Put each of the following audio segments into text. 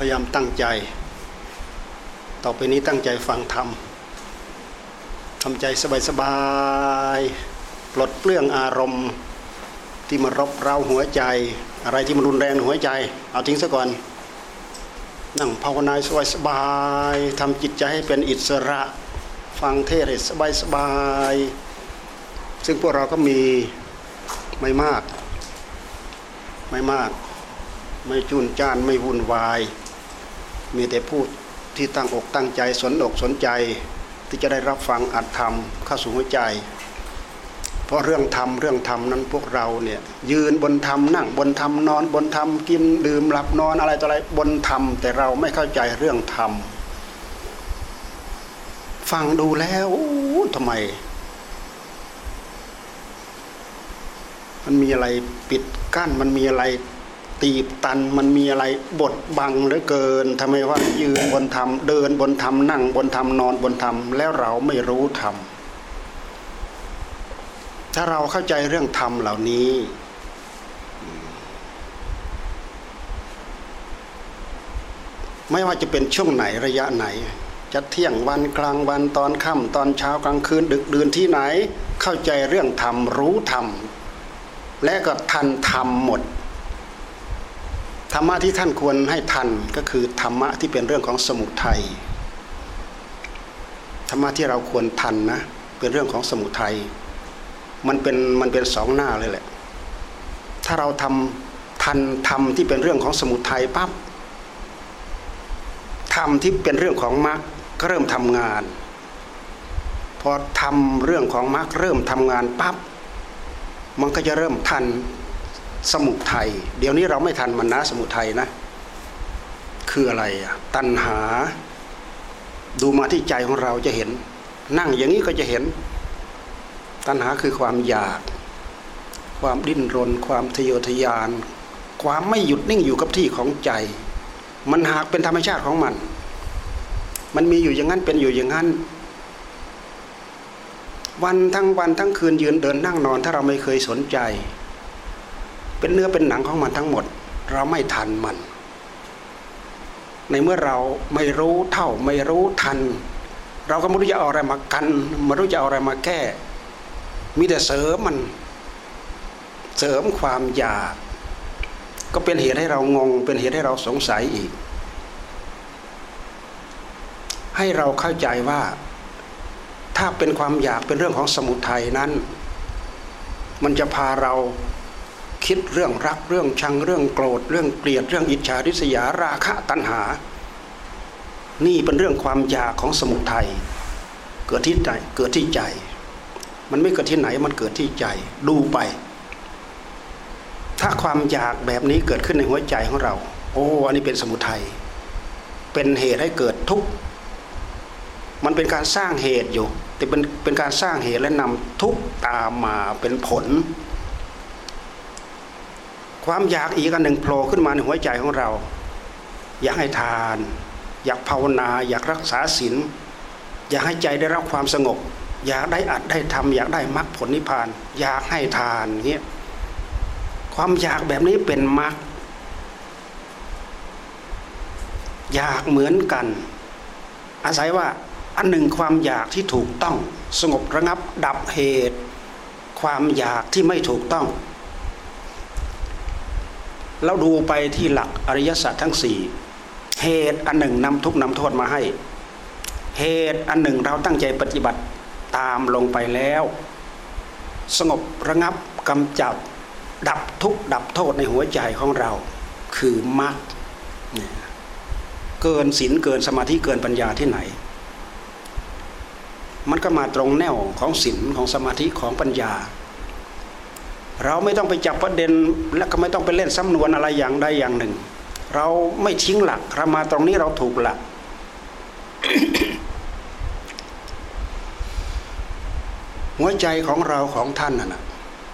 พยายามตั้งใจ ต่อไปนี้ตั้งใจฟังธรรมทำใจสบายๆปลดเปลื้องอารมณ์ ที่มารบเร้าหัวใจ อะไรที่มันรุนแรงหัวใจ เอาทิ้งซะก่อนนั่งภาวนาสบายๆทำจิตใจให้เป็นอิสระ ฟังเทศให้สบายๆซึ่งพวกเราก็มีไม่มาก ไม่มาก ไม่จุนจ้านไม่วุ่นวาย มีแต่พูดที่ตั้งอกตั้งใจสนอกสนใจที่จะได้รับฟังอัดธรรมเข้าสู่หัวใจ เพราะเรื่องธรรมเรื่องธรรมนั้นพวกเราเนี่ยยืนบนธรรมนั่งบนธรรมนอนบนธรรมกินดื่มหลับนอนอะไรต่ออะไรบนธรรมแต่เราไม่เข้าใจเรื่องธรรมฟังดูแล้วทำไม มันมีอะไรปิดกั้นมันมีอะไร ตีบตันมันมีอะไรบดบังเหลือเกินทำไมว่ายืนบนธรรมเดินบนธรรมนั่งบนธรรมนอนบนธรรมแล้วเราไม่รู้ธรรมถ้าเราเข้าใจเรื่องธรรมเหล่านี้ ไม่ว่าจะเป็นช่วงไหนระยะไหน จะเที่ยงวันกลางวันตอนค่ำตอนเช้ากลางคืนดึกดื่นที่ไหน เข้าใจเรื่องธรรมรู้ธรรมและก็ทันธรรมหมด ธรรมะที่ท่านควรให้ทันก็คือธรรมะที่เป็นเรื่องของสมุทัยธรรมะที่เราควรทันนะเป็นเรื่องของสมุทัยมันเป็นมันเป็นสองหน้าเลยแหละ ถ้าเราทำทันธรรมที่เป็นเรื่องของสมุทัยปั๊บธรรมที่เป็นเรื่องของมรรคก็เริ่มทำงาน พอทำเรื่องของมรรคเริ่มทำงานปั๊บมันก็จะเริ่มทัน สมุทัยเดี๋ยวนี้เราไม่ทันมันนะสมุทัยนะ คืออะไรอะตัณหา ดูมาที่ใจของเราจะเห็น นั่งอย่างนี้ก็จะเห็น ตัณหาคือความอยาก ความดิ้นรน ความทะเยอทะยาน ความไม่หยุดนิ่งอยู่กับที่ของใจ มันหากเป็นธรรมชาติของมัน มันมีอยู่อย่างนั้นเป็นอยู่อย่างนั้นวันทั้งวันทั้งคืนยืนเดินนั่งนอนถ้าเราไม่เคยสนใจ เป็นเนื้อเป็นหนังของมันทั้งหมด เราไม่ทันมัน ในเมื่อเราไม่รู้เท่าไม่รู้ทัน เราก็ไม่รู้จะเอาอะไรมากันไม่รู้จะเอาอะไรมาแก้ มีแต่เสริมมัน เสริมความอยาก ก็เป็นเหตุให้เรางง เป็นเหตุให้เราสงสัยอีก ให้เราเข้าใจว่า ถ้าเป็นความอยากเป็นเรื่องของสมุทัยนั้น มันจะพาเรา คิดเรื่องรักเรื่องชังเรื่องโกรธ เรื่องเกลียดเรื่องอิจฉาริษยาราคะตัณหา นี่เป็นเรื่องความอยากของสมุทัยเกิดที่ใจเกิดที่ใจ มันไม่เกิดที่ไหนมันเกิดที่ใจดูไป ถ้าความอยากแบบนี้เกิดขึ้นในหัวใจของเรา โอ้อันนี้เป็นสมุทัยเป็นเหตุให้เกิดทุกข์มันเป็นการสร้างเหตุอยู่ แต่เป็นเป็นการสร้างเหตุและนำทุกข์ตามมาเป็นผล ความอยากอีกอันหนึ่งโผล่ขึ้นมาในหัวใจของเรา อยากให้ทาน อยากภาวนา อยากรักษาศีลอยากให้ใจได้รับความสงบ อยากได้อัดได้ทำอยากได้มรรคผลนิพพาน อยากให้ทานเงี้ยความอยากแบบนี้เป็นมรรคอยากเหมือนกัน อาศัยว่าอันหนึ่งความอยากที่ถูกต้อง สงบระงับดับเหตุ ความอยากที่ไม่ถูกต้อง เราดูไปที่หลักอริยสัจทั้งสี่เหตุอันหนึ่งนำทุกนำโทษมาให้ เหตุอันหนึ่งเราตั้งใจปฏิบัติตามลงไปแล้ว สงบระงับกำจัดดับทุกดับโทษในหัวใจของเรา คือมรรคเกินศีลเกินสมาธิเกินปัญญาที่ไหน มันก็มาตรงแนวของศีลของสมาธิของปัญญา เราไม่ต้องไปจับประเด็นและก็ไม่ต้องไปเล่นสำนวนอะไรอย่างใดอย่างหนึ่ง เราไม่ทิ้งหลักเรามาตรงนี้เราถูกหลัก หัวใจของเราของท่านน่ะ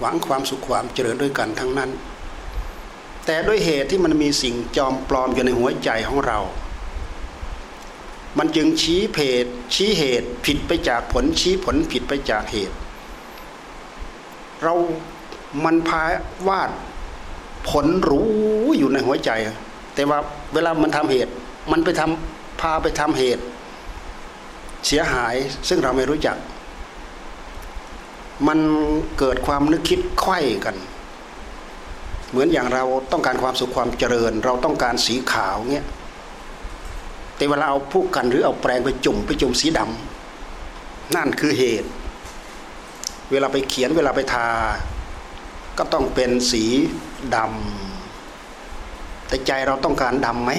หวังความสุขความเจริญด้วยกันทั้งนั้น แต่ด้วยเหตุที่มันมีสิ่งจอมปลอมอยู่ในหัวใจของเรา มันจึงชี้เพศชี้เหตุผิดไปจากผลชี้ผลผิดไปจากเหตุ เรา มันพาวาดผลรู้อยู่ในหัวใจ แต่ว่าเวลามันทำเหตุ มันไปทำพาไปทำเหตุ เสียหายซึ่งเราไม่รู้จัก มันเกิดความนึกคิดไข้กัน เหมือนอย่างเราต้องการความสุขความเจริญ เราต้องการสีขาวเงี้ยแต่เวลาเอาผู้กันหรือเอาแปรงไปจุ่มไปจุ่มสีดำนั่นคือเหตุ เวลาไปเขียนเวลาไปทา ก็ต้องเป็นสีดำแต่ใจเราต้องการดำไหม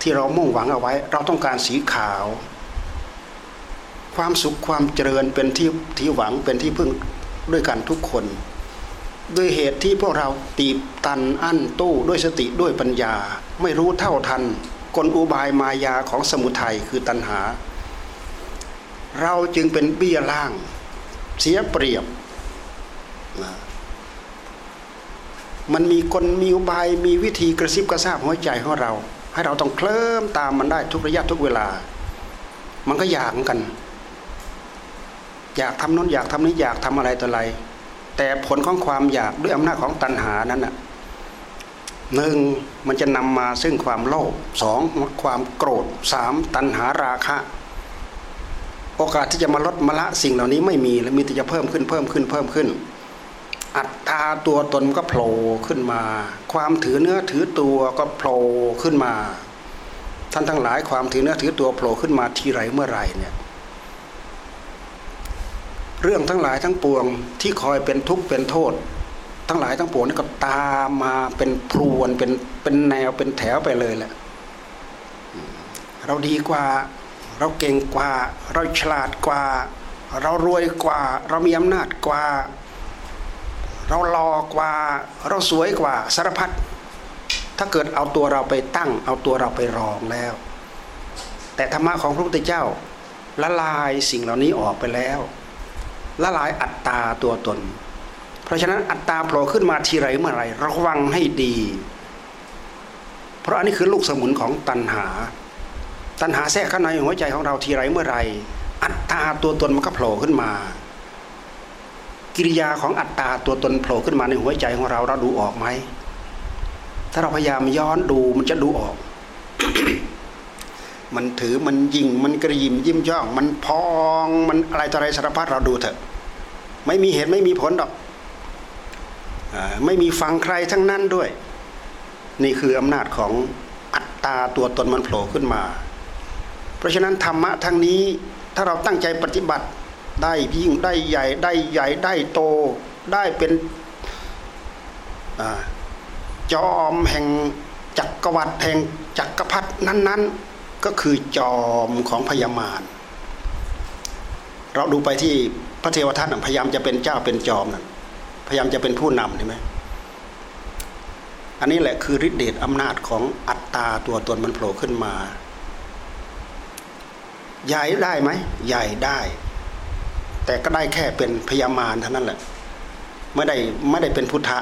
ที่เรามุ่งหวังเอาไว้ เราต้องการสีขาว ความสุขความเจริญเป็นที่ที่หวังเป็นที่พึ่งด้วยกันทุกคน ด้วยเหตุที่พวกเราตีบตันอั้นตู้ด้วยสติด้วยปัญญา ไม่รู้เท่าทัน กลอุบายมายาของสมุทัยคือตัณหา เราจึงเป็นเบี้ยล่าง เสียเปรียบนะ มันมีกลมีอุบายมีวิธีกระซิบกระซาบหัวใจของเรา ให้เราต้องเคลิ้มตามมันได้ทุกระยะทุกเวลา มันก็อยากกัน อยากทำน้นอยากทำนี้อยากทำอะไรต่ออะไร แต่ผลของความอยากด้วยอำนาจของตัณหานั้นน่ะหนึ่งมันจะนำมาซึ่งความโลภสองความโกรธสามตัณหาราคะ โอกาสที่จะมาลดมาละสิ่งเหล่านี้ไม่มีแล้วมีแต่จะเพิ่มขึ้นเพิ่มขึ้นเพิ่มขึ้น อัตตาตัวตนก็โผล่ขึ้นมา ความถือเนื้อถือตัวก็โผล่ขึ้นมา ท่านทั้งหลายความถือเนื้อถือตัวโผล่ขึ้นมาทีไรเมื่อไรเนี่ยเรื่องทั้งหลายทั้งปวงที่คอยเป็นทุกข์เป็นโทษ ทั้งหลายทั้งปวงนี่ก็ตามมาเป็นพรวนเป็นเป็นแนวเป็นแถวไปเลยแหละ เราดีกว่า เราเก่งกว่า เราฉลาดกว่า เรารวยกว่า เรามีอำนาจกว่า เราหล่อกว่าเราสวยกว่าสารพัดถ้าเกิดเอาตัวเราไปตั้ง เอาตัวเราไปรองแล้ว แต่ธรรมะของพระพุทธเจ้า ละลายสิ่งเหล่านี้ออกไปแล้ว ละลายอัตตาตัวตน เพราะฉะนั้นอัตตาโผล่ขึ้นมาทีไรเมื่อไรระวังให้ดี เพราะอันนี้คือลูกสมุนของตัณหา ตัณหาแทรกข้างในหัวใจของเราทีไรเมื่อไรอัตตาตัวตนมันก็โผล่ขึ้นมา กิริยาของอัตตาตัวตนโผล่ขึ้นมาในหัวใจของเราเราดูออกไหม ถ้าเราพยายามย้อนดูมันจะดูออก มันถือมันยิงมันกระยิมยิ้มย่อง มันพองมันอะไรต่ออะไรสารพัดเราดูเถอะ ไม่มีเหตุไม่มีผลหรอกไม่มีฟังใครทั้งนั้นด้วย นี่คืออำนาจของอัตตาตัวตนมันโผล่ขึ้นมา เพราะฉะนั้นธรรมะทั้งนี้ถ้าเราตั้งใจปฏิบัติ ได้ยิ่งได้ใหญ่ได้ใหญ่ได้โตได้เป็นจอมแห่งจักรวรรดิแห่งจักรพรรดินั้น ๆ ก็คือจอมของพญามารเราดูไปที่พระเทวทัตพยายามจะเป็นเจ้าเป็นจอมนั่นพยายามจะเป็นผู้นำใช่ไหมอันนี้แหละคือฤทธิเดชอำนาจของอัตตาตัวตนมันโผล่ขึ้นมา ใหญ่ได้ไหมใหญ่ได้ แต่ก็ได้แค่เป็นพยามารเท่านั้นแหละไม่ได้ไม่ได้เป็นพุทธะ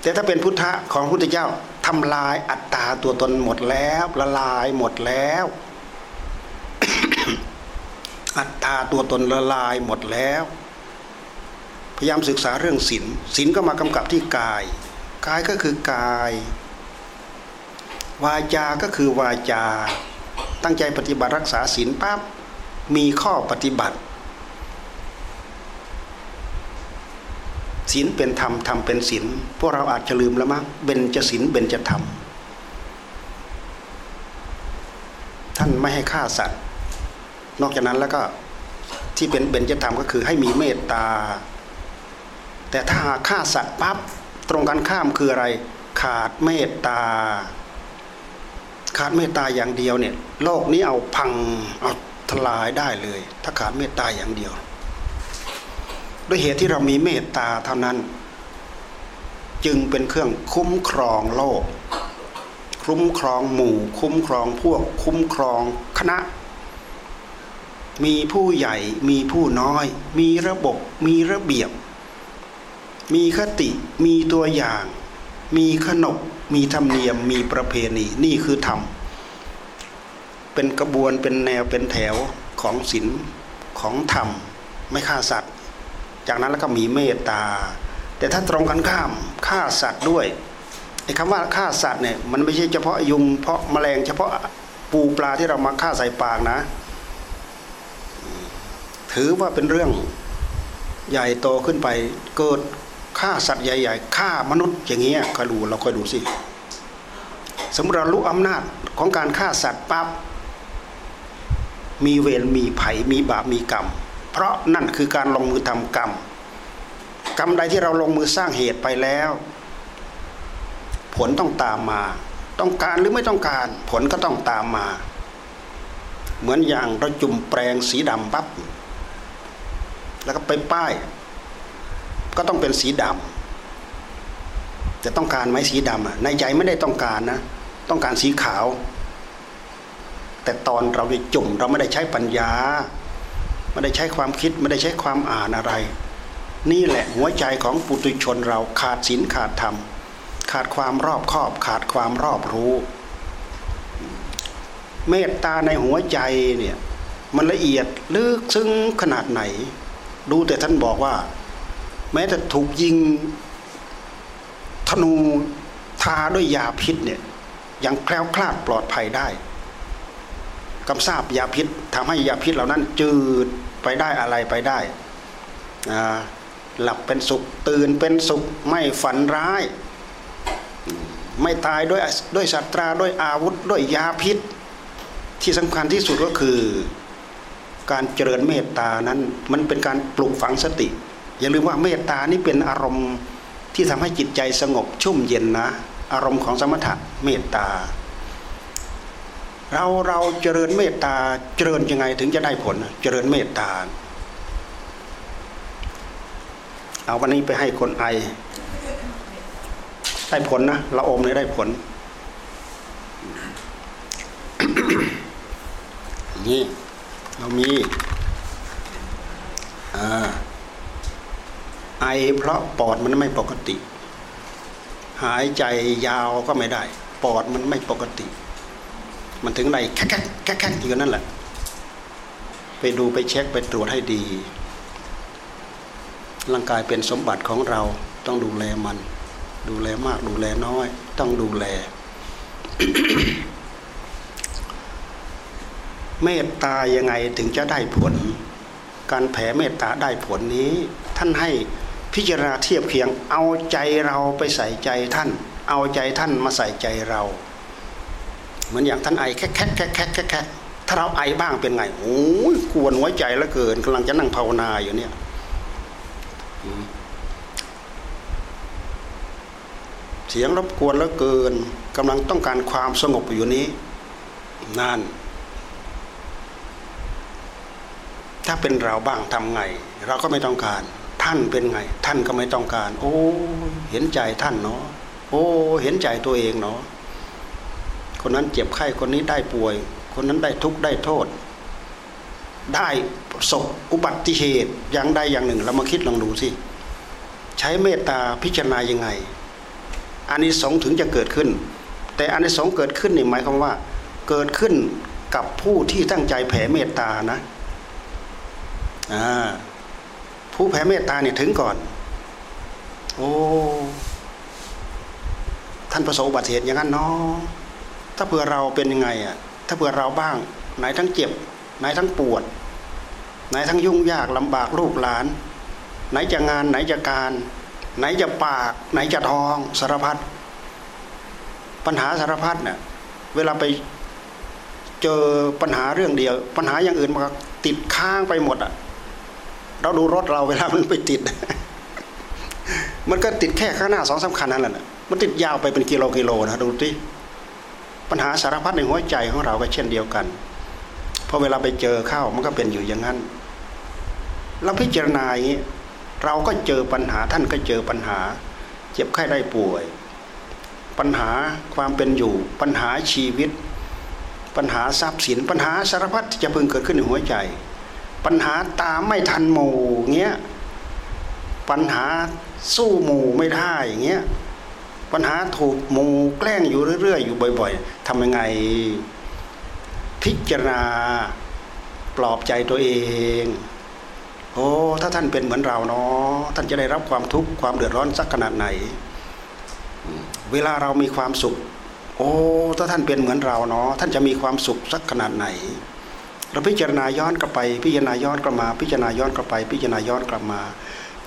แต่ถ้าเป็นพุทธะของพุทธเจ้าทำลายอัตตาตัวตนหมดแล้วละลายหมดแล้ว อัตตาตัวตนละลายหมดแล้ว พยายามศึกษาเรื่องศีลศีลก็มากำกับที่กาย กายก็คือกาย วาจาก็คือวาจา ตั้งใจปฏิบัติรักษาศีลปั๊บมีข้อปฏิบัติ ศีลเป็นธรรมธรรมเป็นศีลพวกเราอาจจะลืมแล้วมั้งเบญจะศีลเบญจะธรรม ท่านไม่ให้ฆ่าสัตว์ นอกจากนั้นแล้วก็ที่เป็นเบญจธรรมก็คือให้มีเมตตา แต่ถ้าหากฆ่าสัตว์ปั๊บตรงกันข้ามคืออะไร ขาดเมตตา ขาดเมตตาอย่างเดียวเนี่ยโลกนี้เอาพังเอาทลายได้เลย ถ้าขาดเมตตาอย่างเดียว ด้วยเหตุที่เรามีเมตตาเท่านั้น จึงเป็นเครื่องคุ้มครองโลก คุ้มครองหมู่ คุ้มครองพวก คุ้มครองคณะ มีผู้ใหญ่มีผู้น้อย มีระบบมีระเบียบ มีคติมีตัวอย่าง มีขนบมีธรรมเนียมมีประเพณีนี่คือธรรมเป็นกระบวนเป็นแนวเป็นแถวของศีลของธรรม ไม่ฆ่าสัตว์ จากนั้นแล้วก็มีเมตตา แต่ถ้าตรงกันข้ามฆ่าสัตว์ด้วยไอ้คำว่าฆ่าสัตว์เนี่ยมันไม่ใช่เฉพาะยุงเพาะแมลงเฉพาะปูปลาที่เรามาฆ่าใส่ปากนะ ถือว่าเป็นเรื่องใหญ่โตขึ้นไปเกิดฆ่าสัตว์ใหญ่ๆฆ่ามนุษย์อย่างเงี้ยคอยดูเราคอยดูสิสมมติเรารู้อำนาจของการฆ่าสัตว์ปั๊บมีเวรมีไผ่มีบาปมีกรรม เพราะนั่นคือการลงมือทำกรรม กรรมใดที่เราลงมือสร้างเหตุไปแล้ว ผลต้องตามมา ต้องการหรือไม่ต้องการ ผลก็ต้องตามมา เหมือนอย่างเราจุ่มแปรงสีดำปั๊บแล้วก็ไปป้าย ก็ต้องเป็นสีดำจะต้องการไหมสีดำในใจไม่ได้ต้องการนะ ต้องการสีขาว แต่ตอนเราไปจุ่มเราไม่ได้ใช้ปัญญา ไม่ได้ใช้ความคิดไม่ได้ใช้ความอ่านอะไร นี่แหละหัวใจของปุถุชนเราขาดศีลขาดธรรม ขาดความรอบคอบ ขาดความรอบรู้ เมตตาในหัวใจเนี่ยมันละเอียดลึกซึ้งขนาดไหน ดูแต่ท่านบอกว่า แม้แต่ถูกยิงธนูทาด้วยยาพิษเนี่ยยังแคล้วคลาดปลอดภัยได้ กำทราบยาพิษทำให้ยาพิษเหล่านั้นจืดไปได้อะไรไปได้ หลับเป็นสุขตื่นเป็นสุขไม่ฝันร้าย ไม่ตายด้วยด้วยสัตราด้วยอาวุธด้วยยาพิษ ที่สำคัญที่สุดก็คือการเจริญเมตตานั้น มันเป็นการปลูกฝังสติ อย่าลืมว่าเมตตานี่เป็นอารมณ์ที่ทำให้จิตใจสงบชุ่มเย็นนะ อารมณ์ของสมถะเมตตา เราเราเจริญเมตตาเจริญยังไงถึงจะได้ผล เจริญเมตตา เอาวันนี้ไปให้คนไอ ได้ผลนะเราอมเลยได้ผล นี่เรามีไอเพราะปอดมันไม่ปกติ หายใจยาวก็ไม่ได้ ปอดมันไม่ปกติ มันถึงไหนแค่แค่แค่แค่อยู่นั่นแหละ ไปดูไปเช็คไปตรวจให้ดี ร่างกายเป็นสมบัติของเราต้องดูแลมัน ดูแลมากดูแลน้อย ต้องดูแล เมตตายังไงถึงจะได้ผล การแผ่เมตตาได้ผลนี้ ท่านให้พิจารณาเทียบเคียงเอาใจเราไปใส่ใจท่าน เอาใจท่านมาใส่ใจเรา เหมือนอย่างท่านไอแค่แค่แค่แค่แค่แคถ้าเราไอบ้างเป็นไงโอ้ยกวนหัวใจแล้วเกินกำลังจะนั่งภาวนาอยู่เนี่ยเสียงรบกวนแล้วเกินกำลังต้องการความสงบอยู่นี้นั่นถ้าเป็นเราบ้างทำไง เราก็ไม่ต้องการ ท่านเป็นไง ท่านก็ไม่ต้องการ โอ้ เห็นใจท่านเนาะโอ้ เห็นใจตัวเองเนาะ คนนั้นเจ็บไข้คนนี้ได้ป่วย คนนั้นได้ทุกข์ได้โทษ ได้ประสบอุบัติเหตุอย่างใดอย่างหนึ่ง เรามาคิดลองดูสิใช้เมตตาพิจารณายังไงอานิสงส์ถึงจะเกิดขึ้น แต่อานิสงส์เกิดขึ้นนี่หมายความว่า เกิดขึ้นกับผู้ที่ตั้งใจแผ่เมตตานะผู้แผ่เมตตาเนี่ยถึงก่อน โอ้ท่านประสบอุบัติเหตุอย่างนั้นเนาะ ถ้าเผื่อเราเป็นยังไงอะถ้าเผื่อเราบ้าง ไหนทั้งเจ็บ ไหนทั้งปวด ไหนทั้งยุ่งยากลำบากลูกหลาน ไหนจะงานไหนจะการ ไหนจะปาก ไหนจะทองสารพัดปัญหาสารพัดเนี่ยเวลาไปเจอปัญหาเรื่องเดียว ปัญหาอย่างอื่นมันติดค้างไปหมดอะเราดูรถเราเวลามันไปติด มันก็ติดแค่ข้างหน้าสองสาคัญนั่นแหละมันติดยาวไปเป็นกิโลกิโลนะดูที่ ปัญหาสารพัดในหัวใจของเราก็เช่นเดียวกันพอเวลาไปเจอเข้ามันก็เป็นอยู่อย่างนั้นเราพิจารณาอย่างนี้เราก็เจอปัญหาท่านก็เจอปัญหา เจ็บไข้ได้ป่วย ปัญหาความเป็นอยู่ ปัญหาชีวิต ปัญหาทรัพย์สิน ปัญหาสารพัดที่จะพึงเกิดขึ้นในหัวใจ ปัญหาตามไม่ทันหมู่เงี้ยปัญหาสู้หมู่ไม่ได้อย่างเงี้ย ปัญหาถูกมูแกล้งอยู่เรื่อยๆ อยู่บ่อย ๆทำยังไง พิจารณาปลอบใจตัวเอง โอ้ถ้าท่านเป็นเหมือนเราเนาะท่านจะได้รับความทุกข์ความเดือดร้อนสักขนาดไหน เวลาเรามีความสุข โอ้ถ้าท่านเป็นเหมือนเราเนาะท่านจะมีความสุขสักขนาดไหนเราพิจารณาย้อนกลับไป พิจารณาย้อนกลับมา พิจารณาย้อนกลับไป พิจารณาย้อนกลับมา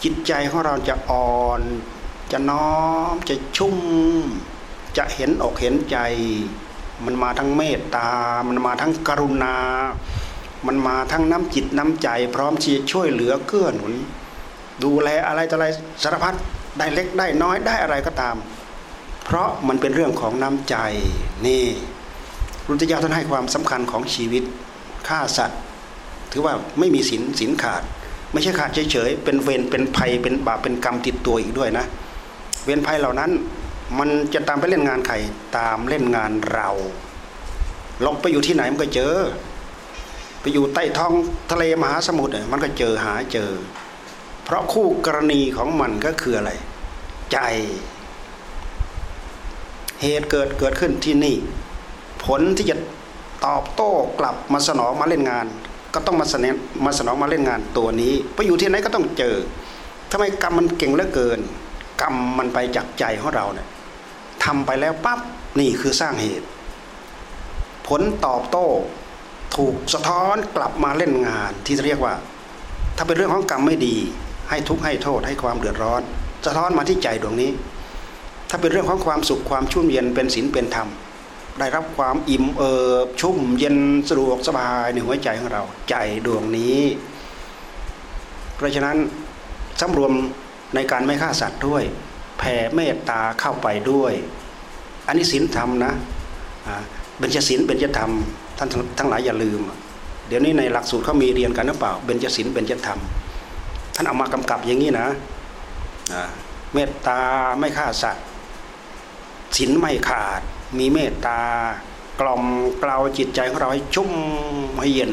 จิตใจของเราจะอ่อน จะน้อมจะชุ่ม จะเห็นอกเห็นใจ มันมาทั้งเมตตา มันมาทั้งกรุณา มันมาทั้งน้ำจิตน้ำใจ พร้อมที่จะช่วยเหลือเกื้อหนุน ดูแลอะไรต่ออะไรสารพัดได้เล็กได้น้อยได้อะไรก็ตาม เพราะมันเป็นเรื่องของน้ำใจนี่รุนทยาท่านให้ความสำคัญของชีวิตฆ่าสัตว์ ถือว่าไม่มีศีลศีลขาด ไม่ใช่ขาดเฉยๆเป็นเวรเป็นภัยเป็นบาปเป็นกรรมติดตัวอีกด้วยนะ เวรภัยเหล่านั้น มันจะตามไปเล่นงานใครตามเล่นงานเราลงไปอยู่ที่ไหนมันก็เจอ ไปอยู่ใต้ท้องทะเลมหาสมุทรมันก็เจอหาเจอ เพราะคู่กรณีของมันก็คืออะไร ใจ เหตุเกิดเกิดขึ้นที่นี่ ผลที่จะตอบโต้กลับมาสนองมาเล่นงาน ก็ต้องมาสนอมาสนองมาเล่นงานตัวนี้ ไปอยู่ที่ไหนก็ต้องเจอทำไมกรรมมันเก่งเหลือเกิน กรรมมันไปจากใจของเราเนี่ยทำไปแล้วปั๊บนี่คือสร้างเหตุ ผลตอบโต้ ถูกสะท้อนกลับมาเล่นงานที่เรียกว่า ถ้าเป็นเรื่องของกรรมไม่ดี ให้ทุกข์ให้โทษให้ความเดือดร้อน สะท้อนมาที่ใจดวงนี้ ถ้าเป็นเรื่องของความสุขความชุ่มเย็นเป็นศีลเป็นธรรม ได้รับความอิ่มเอิบชุ่มเย็นสะดวกสบายในหัวใจของเรา ใจดวงนี้ เพราะฉะนั้นสำรวม ในการไม่ฆ่าสัตว์ด้วยแผ่เมตตาเข้าไปด้วย อันนี้ศีลธรรมนะเบญจศีลเบญจธรรมท่านทั้งหลายอย่าลืม เดี๋ยวนี้ในหลักสูตรเขามีเรียนกันหรือเปล่าเบญจศีลเบญจธรรม ท่านเอามากำกับอย่างนี้นะเมตตาไม่ฆ่าสัตว์ศีลไม่ขาด มีเมตตากล่อมกล่าวจิตใจของเราให้ชุ่มให้เย็น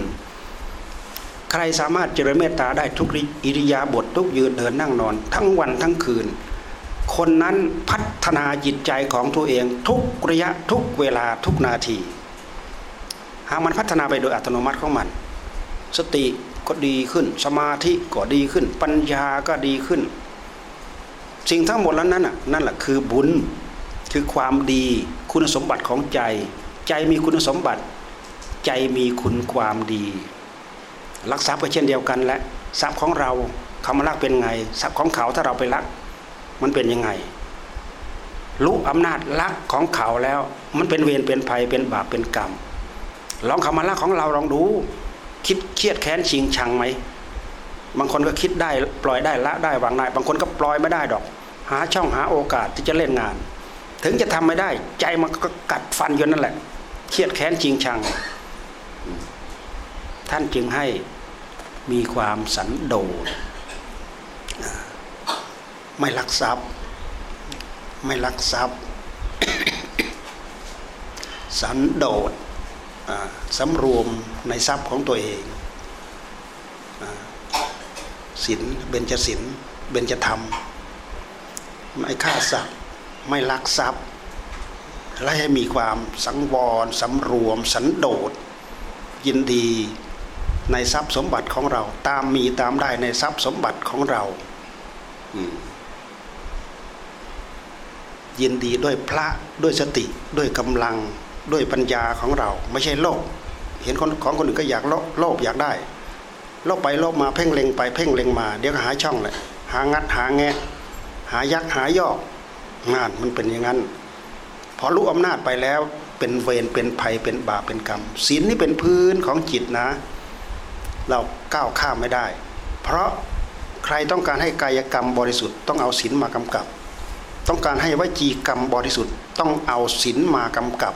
ใครสามารถเจริญเมตตาได้ทุกอิริยาบถททุกยืนเดินนั่งนอน ทั้งวันทั้งคืน คนนั้นพัฒนาจิตใจของตัวเอง ทุกระยะทุกเวลาทุกนาที หากมันพัฒนาไปโดยอัตโนมัติของมัน สติก็ดีขึ้น สมาธิก็ดีขึ้น ปัญญาก็ดีขึ้น สิ่งทั้งหมดแล้วนั้นน่ะนั่นแหละคือบุญคือความดีคุณสมบัติของใจ ใจมีคุณสมบัติ ใจมีคุณความดี ลักทรัพย์ก็เช่นเดียวกันแหละทรัพย์ของเราเขามาลักเป็นไง ทรัพย์ของเขาถ้าเราไปลัก มันเป็นยังไงรู้อำนาจลักของเขาแล้ว มันเป็นเวรเป็นภัยเป็นบาปเป็นกรรมลองเขามาลักของเราลองดู คิดเครียดแค้นชิงชังไหมบางคนก็คิดได้ปล่อยได้ละได้วางได้บางคนก็ปล่อยไม่ได้ดอก หาช่องหาโอกาสที่จะเล่นงาน ถึงจะทำไม่ได้ ใจมันก็กัดฟันอยู่นั่นแหละเครียดแค้นจริงชัง ท่านจึงให้มีความสันโดษไม่ลักทรัพย์ ไม่ลักทรัพย์ สันโดษสำรวมในทรัพย์ของตัวเองศีลเบญจศีลเบญจธรรม ไม่ฆ่าสัตว์ไม่ลักทรัพย์และให้มีความสังวรสำรวมสันโดษยินดี ในทรัพย์สมบัติของเรา ตามมีตามได้ในทรัพย์สมบัติของเรายินดีด้วยพระด้วยสติด้วยกำลังด้วยปัญญาของเรา ไม่ใช่โลภเห็นคนของคนอื่นก็อยากโลภอยากได้โลภไปโลภมาเพ่งเล็งไปเพ่งเล็งมา เดี๋ยวก็หาช่องเลยหางัดหาแงหายักหายอกงานมันเป็นอย่างนั้นพอรู้อำนาจไปแล้วเป็นเวรเป็นภัยเป็นบาปเป็นกรรมศีลนี่เป็นพื้นของจิตนะ เราก้าวข้ามไม่ได้ เพราะใครต้องการให้กายกรรมบริสุทธิ์ต้องเอาศีลมากำกับ ต้องการให้วจีกรรมบริสุทธิ์ต้องเอาศีลมากำกับ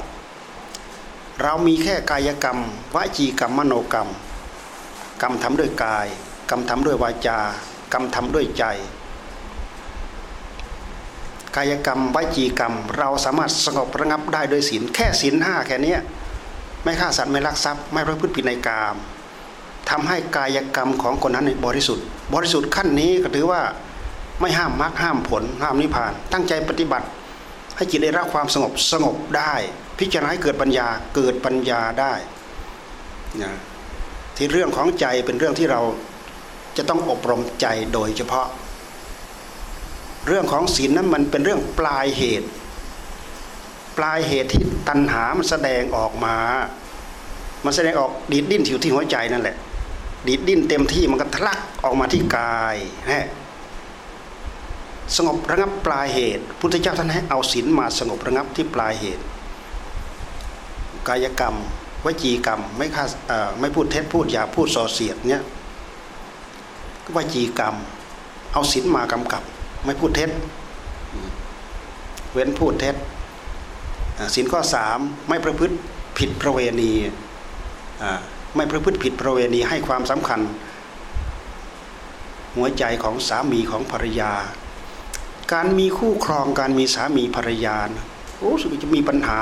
เรามีแค่กายกรรมวจีกรรมมโนกรรม กรรมทำด้วยกาย กรรมทำด้วยวาจา กรรมทำด้วยใจ กายกรรมวจีกรรม เราสามารถสงบระงับได้ด้วยศีลแค่ศีลห้าแค่นี้ไม่ฆ่าสัตว์ไม่ลักทรัพย์ไม่ประพฤติผิดในกาม ทำให้กายกรรมของคนนั้นบริสุทธิ์ บริสุทธิ์ขั้นนี้ก็ถือว่าไม่ห้ามมรรคห้ามผลห้ามนิพพาน ตั้งใจปฏิบัติ ให้จิตได้รับความสงบสงบได้ พิจารณาให้เกิดปัญญาเกิดปัญญาได้นะที่เรื่องของใจเป็นเรื่องที่เราจะต้องอบรมใจโดยเฉพาะ เรื่องของศีลนั้นมันเป็นเรื่องปลายเหตุ ปลายเหตุที่ตัณหามันแสดงออกมา มันแสดงออกดีดดิ้นอยู่ที่หัวใจนั่นแหละ ดีดดิ้นเต็มที่มันก็ทะลักออกมาที่กายฮะสงบระงับปลายเหตุ พุทธเจ้าท่านให้เอาศีลมาสงบระงับที่ปลายเหตุ กายกรรมวจีกรรมไม่ค่าไม่พูดเท็จพูดหยาพูดส่อเสียดเนี่ยวจีกรรม เอาศีลมากำกับ ไม่พูดเท็จ เว้นพูดเท็จศีลข้อสามไม่ประพฤติผิดประเวณีอ่า ไม่ประพฤติผิดประเวณีให้ความสำคัญ หัวใจของสามีของภรรยา การมีคู่ครองการมีสามีภรรยาโอ้สุดจะมีปัญหา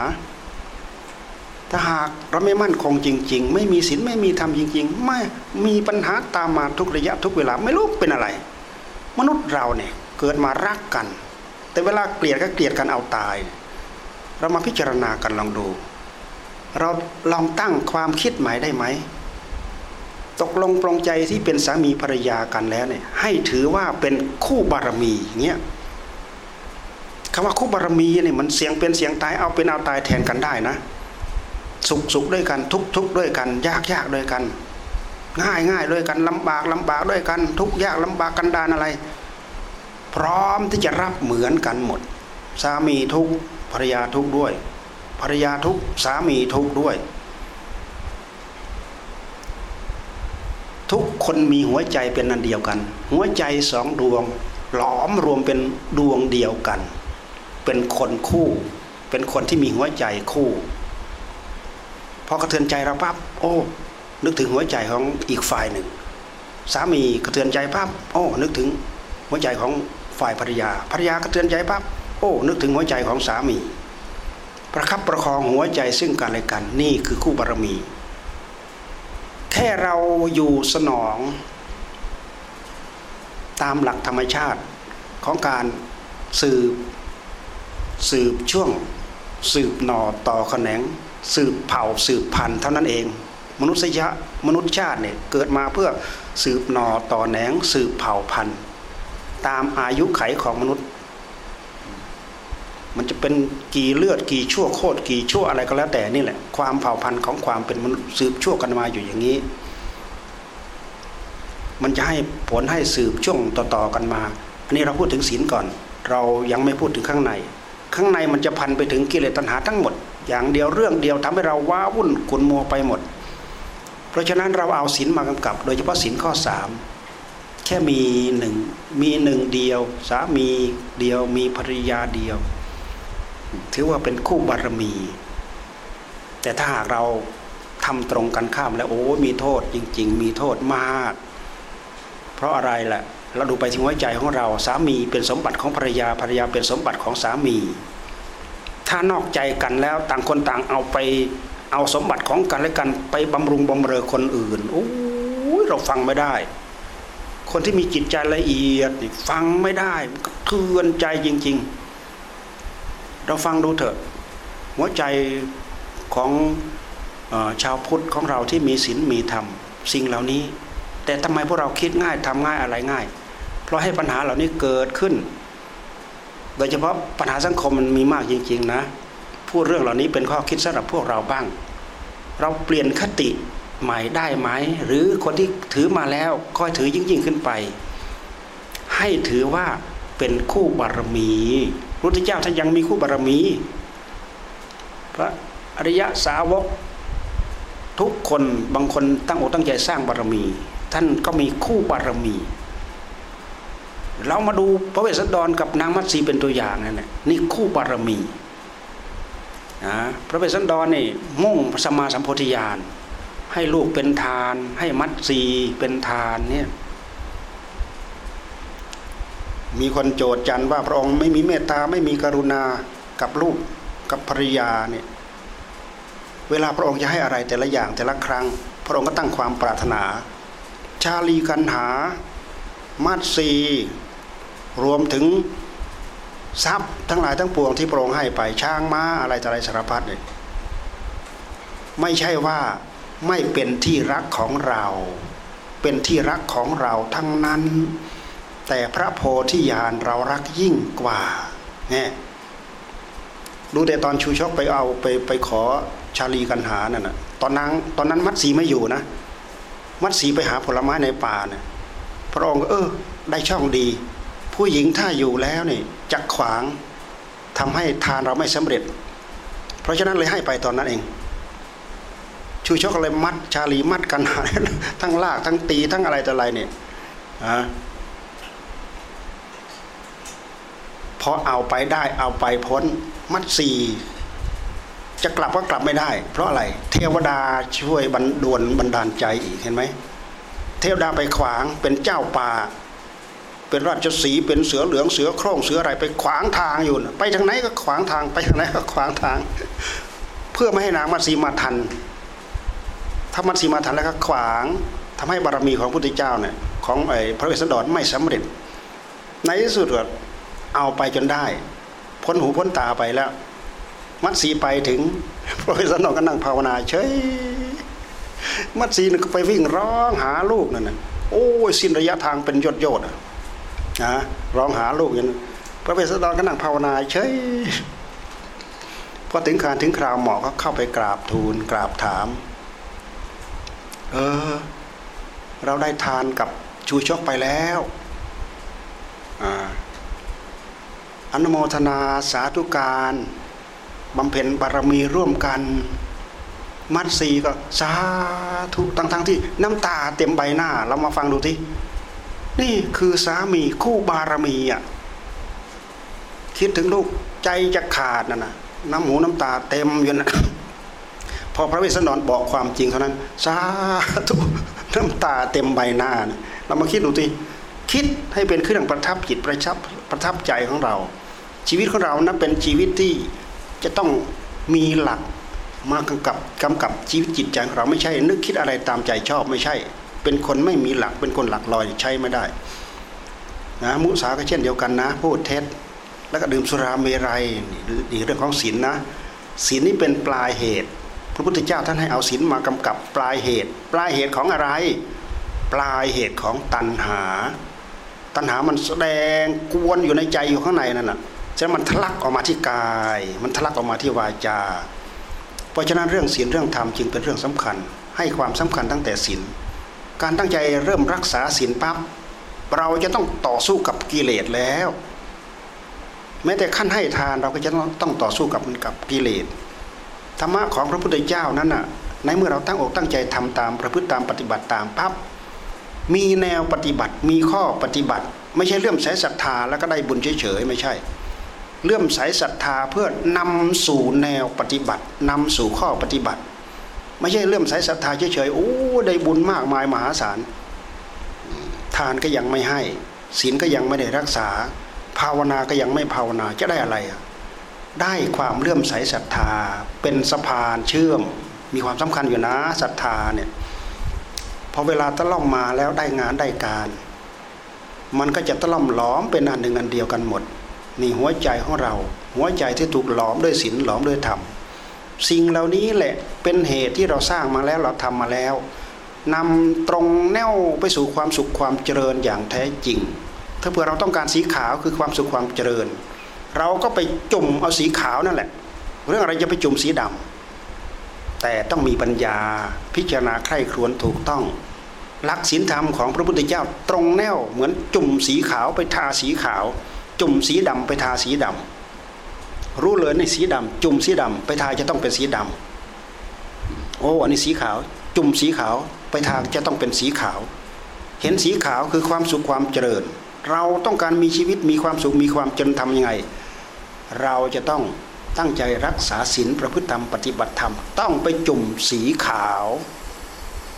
ถ้าหากเราไม่มั่นคงจริง ๆ ไม่มีศีลไม่มีธรรมจริง ๆ ไม่มีปัญหาตามมาทุกระยะทุกเวลาไม่รู้เป็นอะไร มนุษย์เราเนี่ยเกิดมารักกัน แต่เวลาเกลียดก็เกลียดกันเอาตาย เรามาพิจารณากันลองดู เราลองตั้งความคิดใหมายได้ไหม ตกลงปรงใจที่เป็นสามีภรรยากันแล้วเนี่ย ให้ถือว่าเป็นคู่บารมีเงี้ยคำว่าคู่บารมีเนี่ยมันเสียงเป็นเสียงตายเอาเป็นเอาตายแทนกันได้นะ สุขสุขด้วยกันทุกทุกด้วยกัน ยากยากด้วยกัน ง่ายง่ายด้วยกันลำบากลำบากด้วยกัน ทุกยากลำบากกันดานอะไร พร้อมที่จะรับเหมือนกันหมด สามีทุกภรรยาทุกด้วย ภรรยาทุกสามีทุกด้วย ทุกคนมีหัวใจเป็นอันเดียวกัน หัวใจสองดวง หลอมรวมเป็นดวงเดียวกัน เป็นคนคู่ เป็นคนที่มีหัวใจคู่พอกระเทือนใจเราปั๊บโอ้นึกถึงหัวใจของอีกฝ่ายหนึ่ง สามีกระเทือนใจปั๊บโอ้นึกถึงหัวใจของฝ่ายภรรยาภรรยากระเทือนใจปั๊บโอ้นึกถึงหัวใจของสามี ประคับประคองหัวใจซึ่งกันและกัน นี่คือคู่บารมี แค่เราอยู่สนอง ตามหลักธรรมชาติของการสืบ สืบช่วง สืบหน่อต่อแขนง สืบเผ่าสืบพันธุ์เท่านั้นเอง มนุษยะมนุษยชาติเนี่ยเกิดมาเพื่อสืบหน่อต่อแหนง สืบเผ่าพันธุ์ ตามอายุไขของมนุษย์ มันจะเป็นกี่เลือดกี่ชั่วโคตรกี่ชั่วอะไรก็แล้วแต่นี่แหละ ความเผ่าพันธุ์ของความเป็นมนุษย์สืบชั่วกันมาอยู่อย่างนี้ มันจะให้ผลให้สืบช่วงต่อๆกันมา อันนี้เราพูดถึงศีลก่อน เรายังไม่พูดถึงข้างใน ข้างในมันจะพันไปถึงกิเลสตัณหาทั้งหมด อย่างเดียวเรื่องเดียวทำให้เราว้าวุ่นขุนมัวไปหมด เพราะฉะนั้นเราเอาศีลมากำกับ โดยเฉพาะศีลข้อสามแค่มีหนึ่งมีหนึ่งเดียว สามีเดียวมีภรรยาเดียว ถือว่าเป็นคู่บารมี แต่ถ้าหากเราทำตรงกันข้ามแล้วโอ้มีโทษจริง ๆ มีโทษมาก เพราะอะไรล่ะ เราดูไปที่หัวใจของเราสามีเป็นสมบัติของภรรยาภรรยาเป็นสมบัติของสามี ถ้านอกใจกันแล้วต่างคนต่างเอาไปเอาสมบัติของกันและกันไปบำรุงบำเรอคนอื่นโอ้ยเราฟังไม่ได้ คนที่มีจิตใจละเอียดฟังไม่ได้เทือนใจจริง ๆ เราฟังดูเถอะ หัวใจของอชาวพุทธของเราที่มีศีลมีธรรม สิ่งเหล่านี้ แต่ทำไมพวกเราคิดง่ายทำง่ายอะไรง่าย เพราะให้ปัญหาเหล่านี้เกิดขึ้น โดยเฉพาะปัญหาสังคมมันมีมากจริง ๆนะพูดเรื่องเหล่านี้เป็นข้อคิดสำหรับพวกเราบ้าง เราเปลี่ยนคติใหม่ได้ไหมหรือคนที่ถือมาแล้วค่อยถือยิ่งยิ่งขึ้นไป ให้ถือว่าเป็นคู่บารมี พุทธเจ้าท่านยังมีคู่บารมี พระอริยสาวก ทุกคนบางคนตั้งอกตั้งใจสร้างบารมี ท่านก็มีคู่บารมี เรามาดูพระเวสสันดรกับนางมัตสีเป็นตัวอย่างนั่นแหละนี่คู่บารมีนะพระเวสสันดรนี่มุ่งสมาสัมโพธิญาณให้ลูกเป็นทาน ให้มัตสีเป็นทานเนี่ย มีคนโจดจันว่าพระองค์ไม่มีเมตตาไม่มีกรุณากับลูกกับภรรยาเนี่ยเวลาพระองค์จะให้อะไรแต่ละอย่างแต่ละครั้ง พระองค์ก็ตั้งความปรารถนา ชาลีกันหา มาสีรวมถึงทรัพย์ทั้งหลายทั้งปวงที่พระองค์ให้ไปช้างม้าอะไรต่ออะไรสารพัดเนี่ยไม่ใช่ว่าไม่เป็นที่รักของเรา เป็นที่รักของเราทั้งนั้น แต่พระโพธิญาณเรารักยิ่งกว่าเนี่ยดูแต่ตอนชูชกไปเอาไปไปขอชาลีกันหานั่นนะตอนนั้นตอนนั้นมัดสีไม่อยู่นะ มัดสีไปหาผลไม้ในป่าเนี่ยพระองค์เออ ได้ช่องดี ผู้หญิงถ้าอยู่แล้วนี่จักขวางทำให้ทานเราไม่สำเร็จ เพราะฉะนั้นเลยให้ไปตอนนั้นเอง ชูชกเลยมัดชาลีมัดกันหาทั้งลากทั้งตีทั้งอะไรต่ออะไรเนี่ยอ่า พอเอาไปได้เอาไปพ้นมัดสี่จะกลับก็กลับไม่ได้ เพราะอะไร เทวดาช่วยบันดวนบันดาลใจอีกเห็นไหมเทวดาไปขวางเป็นเจ้าป่า เป็นราชสีเป็นเสือเหลืองเสือโคร่งเสืออะไรไปขวางทางอยู่ ไปทางไหนก็ขวางทางไปทางไหนก็ขวางทาง เพื่อไม่ให้นางมัตสีมาทัน ถ้ามัตสีมาทันแล้วก็ขวางทำให้บารมีของพระพุทธเจ้าเนี่ยของไอ้พระเวสสันดรไม่สำเร็จ ในที่สุดก็ เอาไปจนได้ พ้นหูพ้นตาไปแล้ว มัดสีไปถึงพระเวสนดรก็นั่งภาวนาเฉยมัดสีก็ไปวิ่งร้องหาลูกนั่นน่ะโอ้ยสิ้นระยะทางเป็นยอดยอดอะนะร้องหาลูกอย่างนั้นพระเวสสันดรก็นั่งภาวนาเฉยพอถึงการถึงคราวหมอก็เข้าไปกราบทูลกราบถาม เออ เราได้ทานกับชูชกไปแล้ว อ่า อนุโมทนาสาธุการบำเพ็ญบารมีร่วมกัน มัดสีก็สาธุทั้งทั้งที่น้ำตาเต็มใบหน้าเรามาฟังดูที่นี่คือสามีคู่บารมีอะคิดถึงลูกใจจะขาดน่ะนะน้ำหูน้ำตาเต็มอยู่นะพอพระเวสสันดรบอกความจริงเท่านั้นสาธุน้ำตาเต็มใบหน้านะเรามาคิดดูที่คิดให้เป็นเครื่องประทับจิตประทับประทับใจของเรา ชีวิตของเรานะเป็นชีวิตที่จะต้องมีหลักมากำกับกำกับชีวิตจิตใจของเราไม่ใช่ นึกคิดอะไรตามใจชอบไม่ใช่ เป็นคนไม่มีหลักเป็นคนหลักลอยใช้ไม่ได้นะมุสาก็เช่นเดียวกันนะ พูดเท็จแล้วก็ดื่มสุราเมรัยนี่เรื่องของศีลนนะศีลนี่เป็นปลายเหตุ พระพุทธเจ้าท่านให้เอาศีลมากำกับปลายเหตุ ปลายเหตุของอะไร ปลายเหตุของตัณหา ตัณหามันแสดงกวนอยู่ในใจอยู่ข้างในนั่นน่ะ ฉะนั้นมันทะลักออกมาที่กาย มันทะลักออกมาที่วาจา เพราะฉะนั้นเรื่องศีลเรื่องธรรมจึงเป็นเรื่องสำคัญ ให้ความสำคัญตั้งแต่ศีลการตั้งใจเริ่มรักษาศีลปั๊บเราจะต้องต่อสู้กับกิเลสแล้ว แม้แต่ขั้นให้ทานเราก็จะต้องต่อสู้กับกับกิเลสธรรมะของพระพุทธเจ้านั้นน่ะในเมื่อเราตั้งอกตั้งใจทำตามประพฤติตามปฏิบัติตามปั๊บมีแนวปฏิบัติมีข้อปฏิบัติ ไม่ใช่เลื่อมใสศรัทธาแล้วก็ได้บุญเฉยๆไม่ใช่ เลื่อมใสศรัทธาเพื่อนำสู่แนวปฏิบัตินำสู่ข้อปฏิบัติ ไม่ใช่เลื่อมใสศรัทธาเฉยๆโอ้ได้บุญมากมายมหาศาลทานก็ยังไม่ให้ศีลก็ยังไม่ได้รักษา ภาวนาก็ยังไม่ภาวนาจะได้อะไรอะได้ความเลื่อมใสศรัทธา เป็นสะพานเชื่อม มีความสำคัญอยู่นะศรัทธาเนี่ยพอเวลาตะล่อมมาแล้วได้งานได้การ มันก็จะตะล่อมหลอมเป็นอันหนึ่งอันเดียวกันหมด นี่หัวใจของเรา หัวใจที่ถูกหลอมด้วยศีลหลอมด้วยธรรมสิ่งเหล่านี้แหละเป็นเหตุที่เราสร้างมาแล้วเราทำมาแล้วนำตรงแนวไปสู่ความสุขความเจริญอย่างแท้จริง ถ้าเผื่อเราต้องการสีขาวคือความสุขความเจริญ เราก็ไปจุ่มเอาสีขาวนั่นแหละ เรื่องอะไรจะไปจุ่มสีดำแต่ต้องมีปัญญาพิจารณาใคร่ครวญถูกต้องหลักศีลธรรมของพระพุทธเจ้าตรงแนวเหมือนจุ่มสีขาวไปทาสีขาว จุ่มสีดำไปทาสีดำรู้เลยในสีดำจุ่มสีดำไปทาจะต้องเป็นสีดำโอ้อันนี้สีขาว จุ่มสีขาว ไปทาจะต้องเป็นสีขาว เห็นสีขาวคือความสุขความเจริญ เราต้องการมีชีวิตมีความสุขมีความเจริญทำยังไง เราจะต้องตั้งใจรักษาศีลประพฤติธรรมปฏิบัติธรรม ต้องไปจุ่มสีขาว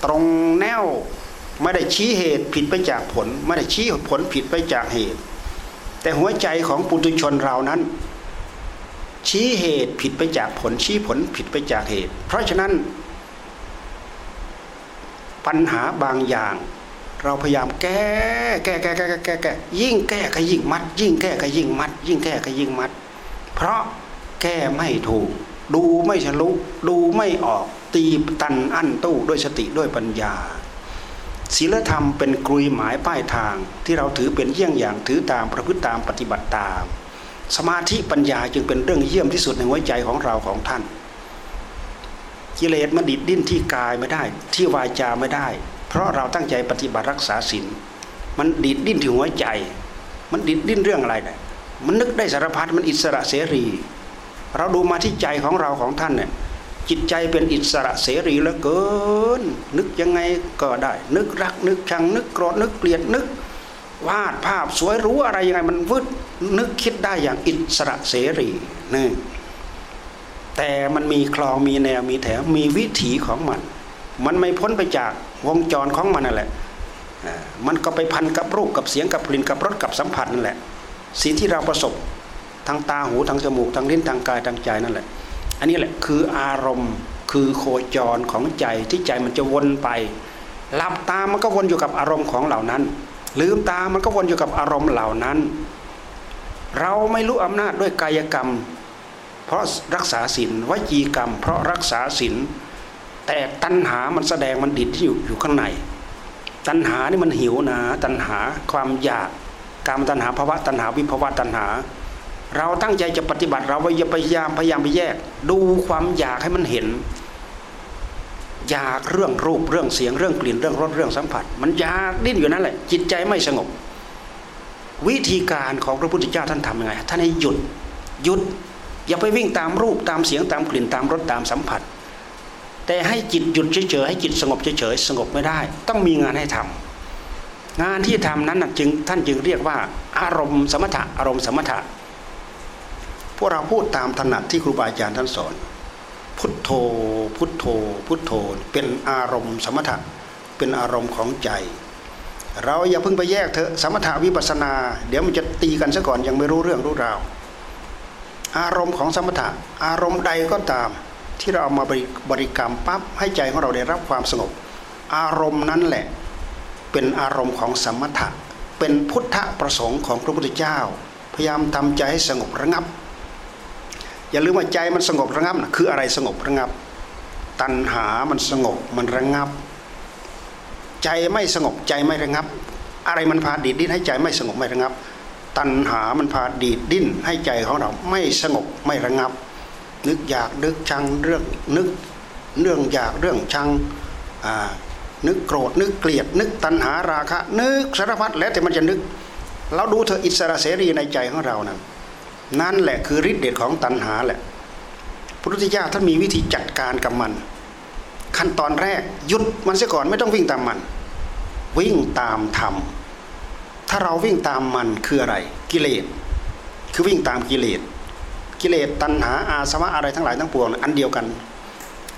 ตรงแนวไม่ได้ชี้เหตุผิดไปจากผล ไม่ได้ชี้ผลผิดไปจากเหตุ แต่หัวใจของปุถุชนเรานั้น ชี้เหตุผิดไปจากผลชี้ผลผิดไปจากเหตุ เพราะฉะนั้น ปัญหาบางอย่าง เราพยายามแก้แก้แก้แก้แก้แก้ยิ่งแก้ก็ยิ่งมัด ยิ่งแก้ก็ยิ่งมัด ยิ่งแก้ก็ยิ่งมัด เพราะแก้ไม่ถูก ดูไม่ฉลุดูไม่ออกตีตันอั้นตู้ด้วยสติด้วยปัญญา ศีลธรรมเป็นกรุยหมายป้ายทางที่เราถือเป็นเยี่ยงอย่างถือตามประพฤติตามปฏิบัติตาม สมาธิปัญญาจึงเป็นเรื่องเยี่ยมที่สุดในหัวใจของเราของท่าน กิเลสมันดิดดิ้นที่กายไม่ได้ ที่วาจาไม่ได้ เพราะเราตั้งใจปฏิบัติรักษาศีลมันดิดดิ้นที่หัวใจ มันดิดดิ้นเรื่องอะไรเนี่ยมันนึกได้สารพัดมันอิสระเสรี เราดูมาที่ใจของเราของท่านเนี่ย จิตใจเป็นอิสระเสรีเหลือเกิน นึกยังไงก็ได้ นึกรัก นึกชัง นึกโกรธนึกเกลียดนึก วาดภาพสวยรู้อะไรยังไงมันวืดนึกคิดได้อย่างอิสระเสรีนี่แต่มันมีคลองมีแนวมีแถวมีวิถีของมัน มันไม่พ้นไปจากวงจรของมันนั่นแหละมันก็ไปพันกับรูปกับเสียงกับกลิ่นกับรสกับสัมผัสนั่นแหละสิ่งที่เราประสบทางตาหูทางจมูกทางลิ้นทางกายทางใจนั่นแหละ นนี้แหละคืออารมณ์คือโคจรของใจที่ใจมันจะวนไปหลับตามันก็วนอยู่กับอารมณ์ของเหล่านั้น ลืมตามันก็วนอยู่กับอารมณ์เหล่านั้น เราไม่รู้อำนาจด้วยกายกรรม เพราะรักษาศีลวจีกรรม เพราะรักษาศีลแต่ตัณหามันแสดงมันดิดที่อยู่อยู่ข้างใน ตัณหานี่มันหิวนะ ตัณหาความอยาก กามตัณหาภาวะตัณหาวิภาวะตัณหา เราตั้งใจจะปฏิบัติเราพยายามพยายามไปแยก ดูความอยากให้มันเห็น อยากเรื่องรูปเรื่องเสียงเรื่องกลิ่นเรื่องรสเรื่องสัมผัส มันอยากดิ้นอยู่นั่นแหละ จิตใจไม่สงบ วิธีการของพระพุทธเจ้าท่านทำยังไงท่านให้หยุดหยุด อย่าไปวิ่งตามรูปตามเสียงตามกลิ่นตามรสตามสัมผัส แต่ให้จิตหยุดเฉยๆให้จิตสงบเฉยๆสงบไม่ได้ ต้องมีงานให้ทำงานที่ทำนั้นจึงท่านจึงเรียกว่า อารมณ์สมถะอารมณ์สมถะ พวกเราพูดตามถนัดที่ครูบาอาจารย์ท่านสอน พุทโธ พุทโธ พุทโธ เป็นอารมณ์สมถะเป็นอารมณ์ของใจ เราอย่าเพิ่งไปแยกเถอะสมถะวิปัสนา เดี๋ยวมันจะตีกันซะก่อนยังไม่รู้เรื่องรู้ราวอารมณ์ของสมถะอารมณ์ใดก็ตาม ที่เราเอามาบริกรรมปั๊บให้ใจของเราได้รับความสงบ อารมณ์นั้นแหละ เป็นอารมณ์ของสมถะเป็นพุทธประสงค์ของพระพุทธเจ้า พยายามทำใจให้สงบระงับ อย่าลืมว่าใจมันสงบระงับนะคืออะไรสงบระงับ ตัณหามันสงบมันระงับ ใจไม่สงบใจไม่ระงับ อะไรมันพาดีดดิ้นให้ใจไม่สงบไม่ระงับ ตัณหามันพาดีดดิ้นให้ใจของเราไม่สงบไม่ระงับ นึกอยากนึกชังเรื่องนึกเรื่องอยากเรื่องชังนึกโกรธนึกเกลียด นึกตัณหาราคะ นึกสารพัดแล้วแต่มันจะนึก เราดูเธออิสระเสรีในใจของเรานั้น นั่นแหละคือฤทธิ์เดชของตัณหาแหละพระพุทธเจ้าท่านมีวิธีจัดการกับมัน ขั้นตอนแรกหยุดมันเสียก่อนไม่ต้องวิ่งตามมัน วิ่งตามธรรมถ้าเราวิ่งตามมันคืออะไร กิเลสคือวิ่งตามกิเลสกิเลสตัณหาอาสวะอะไรทั้งหลายทั้งปวงอันเดียวกัน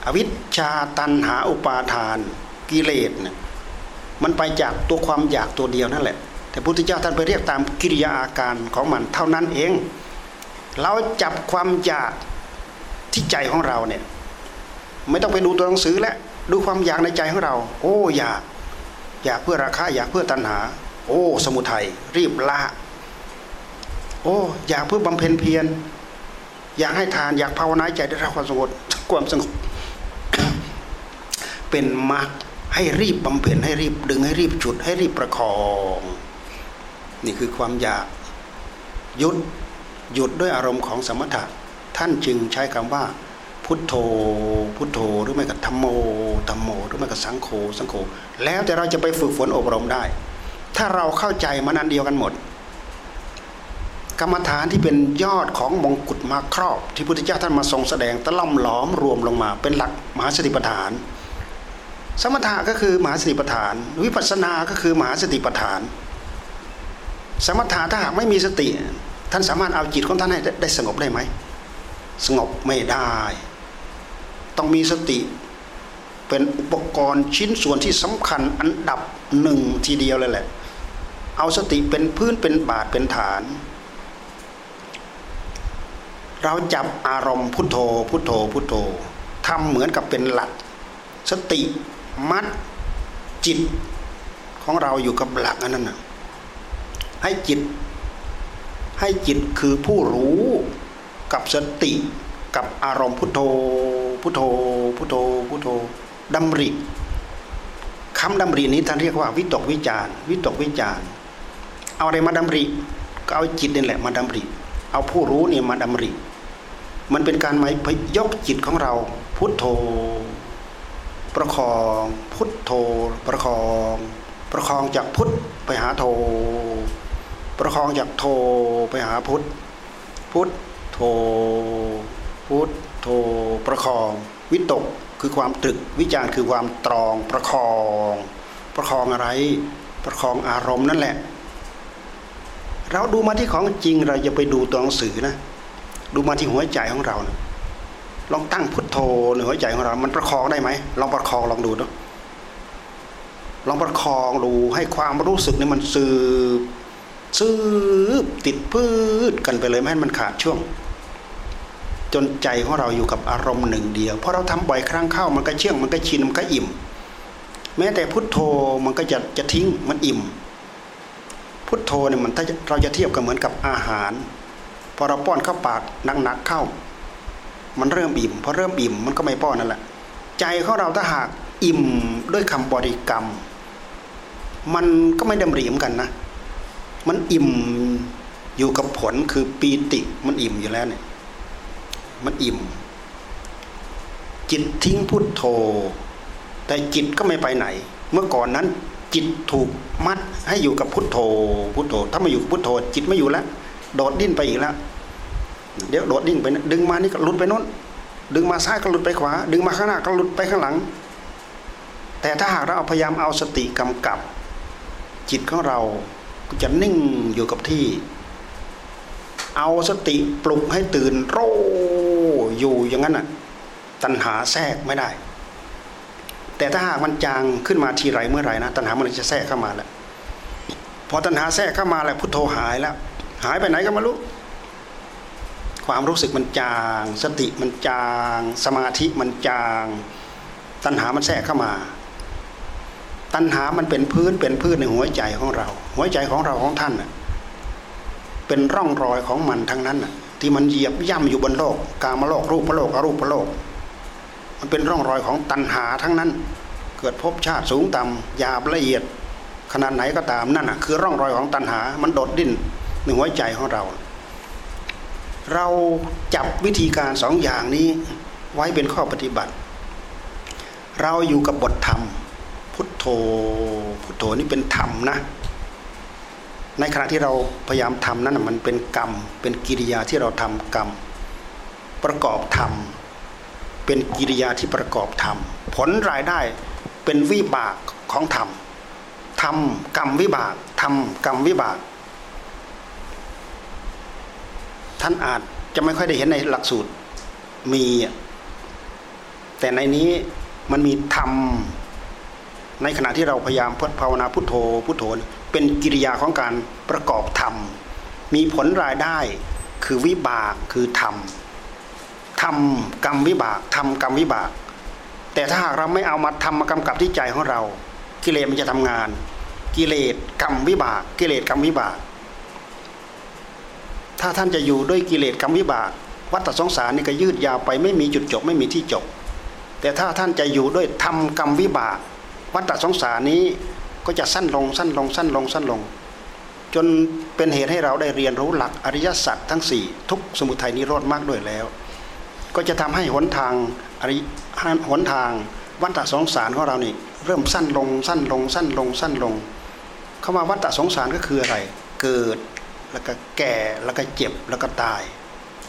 อวิชชาตัณหาอุปาทาน กิเลสเนี่ยมันไปจากตัวความอยากตัวเดียวนั่นแหละ แต่พุทธเจ้าท่านไปเรียกตามกิริยาอาการของมันเท่านั้นเอง เราจับความอยากที่ใจของเราเนี่ย ไม่ต้องไปดูตัวหนังสือแล้วดูความอยากในใจของเรา โอ้อยาก อยากเพื่อราคาอยากเพื่อตัณหา โอ้ สมุทัยรีบละ โอ้อยากเพื่อบำเพ็ญเพียรอยากให้ทานอยากภาวนาใจได้รับความสงบความสงบเป็นมรรคให้รีบบำเพ็ญให้รีบดึงให้รีบจุดให้รีบประคอง นี่คือความอยากยุด หยุดด้วยอารมณ์ของสมถะท่านจึงใช้คำว่า พุทโธ พุทโธหรือไม่กับธรรมโมธรรมโม หรือไม่กับสังโฆสังโฆแล้วแต่เราจะไปฝึกฝนอบรมได้ ถ้าเราเข้าใจมันอันเดียวกันหมด กรรมฐานที่เป็นยอดของมงกุฎมาครอบ ที่พุทธเจ้าท่านมาทรงแสดงตะล่อมหลอมรวมลงมา เป็นหลักมหาสติปัฏฐาน สมถะก็คือมหาสติปัฏฐาน วิปัสสนาก็คือมหาสติปัฏฐาน สมถะถ้าหากไม่มีสติ ท่านสามารถเอาจิตของท่านให้ได้สงบได้ไหมสงบไม่ได้ ต้องมีสติเป็นอุปกรณ์ชิ้นส่วนที่สำคัญอันดับหนึ่งทีเดียวเลยแหละ เอาสติเป็นพื้นเป็นบาทเป็นฐาน เราจับอารมณ์พุทโธพุทโธพุทโธทำเหมือนกับเป็นหลัก สติมัดจิตของเราอยู่กับหลักอันนั้นนะให้จิต ให้จิตคือผู้รู้กับสติกับอารมณ์พุทโธพุทโธพุทโธพุทโธดำริคำดำรินี้ท่านเรียกว่าวิตกวิจารวิตกวิจารเอาอะไรมาดำริก็เอาจิตนี่แหละมาดำริ เอาผู้รู้เนี่ยมาดำริ มันเป็นการหมายยกจิตของเรา พุทโธ ประคองพุทโธ ประคอง ประคองจากพุทไปหาโธ ประคองจากโธไปหาพุทพุทโธพุทโธประคอง วิตกคือความตรึกวิจารคือความตรองประคอง ประคองอะไร ประคองอารมณ์นั่นแหละ เราดูมาที่ของจริงเราจะไปดูตัวหนังสือนะ ดูมาที่หัวใจของเรานะลองตั้งพุทโธในหัวใจของเรา มันประคองได้ไหมลองประคองลองดูนะลองประคองดูให้ความรู้สึกนี่มันสืบ สืบติดพืชกันไปเลยไม่ให้มันขาดช่วง จนใจของเราอยู่กับอารมณ์หนึ่งเดียวเพราะเราทำบ่อยครั้งเข้ามันก็เชื่องมันก็ชินมันก็อิ่ม แม้แต่พุทโธมันก็จะจะทิ้งมันอิ่ม พุทโธเนี่ยมันถ้าเราจะเทียบกันเหมือนกับอาหาร พอเราป้อนเข้าปากหนักๆเข้า มันเริ่มอิ่มพอเริ่มอิ่มมันก็ไม่ป้อนนั่นแหละ ใจของเราถ้าหากอิ่มด้วยคำบริกรรม มันก็ไม่ดำริเหมือนกันนะ มันอิ่มอยู่กับผลคือปีติมันอิ่มอยู่แล้วเนี่ย มันอิ่ม จิตทิ้งพุทโธ แต่จิตก็ไม่ไปไหน เมื่อก่อนนั้น จิตถูกมัดให้อยู่กับพุทโธ พุทโธ ถ้ามาอยู่กับพุทโธ จิตไม่อยู่แล้วโดดดิ้นไปอีกแล้วเดี๋ยวโดดดิ้นไปดึงมานี่ก็หลุดไปโน้น ดึงมาซ้ายก็หลุดไปขวา ดึงมาข้างหน้าก็หลุดไปข้างหลัง แต่ถ้าหากเราเอาพยายามเอาสติกำกับ จิตของเรา จะนิ่งอยู่กับที่ เอาสติปลุกให้ตื่นโรอยู่อย่างนั้นน่ะตัณหาแทรกไม่ได้ แต่ถ้าหากมันจางขึ้นมาทีไรเมื่อไหร่นะตัณหามันจะแทรกเข้ามาแล้วพอตัณหาแทรกเข้ามาแล้วพุทโธหายแล้ว หายไปไหนก็ไม่รู้ความรู้สึกมันจาง สติมันจาง สมาธิมันจาง ตัณหามันแทรกเข้ามา ตัณหามันเป็นพื้นเป็นพื้นในหัวใจของเรา หัวใจของเราของท่านเป็นร่องรอยของมันทั้งนั้นที่มันเหยียบย่ำอยู่บนโลก กามโลกรูปโลกอรูปโลก มันเป็นร่องรอยของตัณหาทั้งนั้น เกิดภพชาติสูงต่ำหยาบละเอียด ขนาดไหนก็ตามนั่นคือร่องรอยของตัณหา มันโดดดิ้นในหัวใจของเรา เราจับวิธีการสองอย่างนี้ไว้เป็นข้อปฏิบัติ เราอยู่กับบทธรรม พุทโธพุทโธนี่เป็นธรรมนะ ในขณะที่เราพยายามทำนั้นมันเป็นกรรม เป็นกิริยาที่เราทำกรรม ประกอบธรรม เป็นกิริยาที่ประกอบธรรม ผลรายได้เป็นวิบากของธรรมทำกรรมวิบากทำกรรมวิบาก ท่านอาจจะไม่ค่อยได้เห็นในหลักสูตรมี แต่ในนี้มันมีธรรม ในขณะที่เราพยายามพภาวนาพุทโธพุทโธเป็นกิริยาของการประกอบธรรม มีผลรายได้คือวิบากคือธรรมทำกรรมวิบากทำกรรมวิบาก แต่ถ้าหากเราไม่เอามาทำมากำกับที่ใจของเรา กิเลสมันจะทำงาน กิเลสกรรมวิบาก กิเลสกรรมวิบาก ถ้าท่านจะอยู่ด้วยกิเลสกรรมวิบาก วัฏสงสารนี่ก็ยืดยาวไปไม่มีจุดจบไม่มีที่จบ แต่ถ้าท่านจะอยู่ด้วยทำกรรมวิบาก วัฏสงสารนี้ก็จะสั้นลงสั้นลงสั้นลงสั้นลง จนเป็นเหตุให้เราได้เรียนรู้หลักอริยสัจทั้งสี่ทุกสมุทัยนิโรธมากด้วยแล้ว ก็จะทำให้หนทางอริหนทางวัฏสงสารของเรานี่เริ่มสั้นลงสั้นลงสั้นลงสั้นลงเข้ามาวัฏสงสารก็คืออะไร เกิดแล้วก็แก่แล้วก็เจ็บแล้วก็ตาย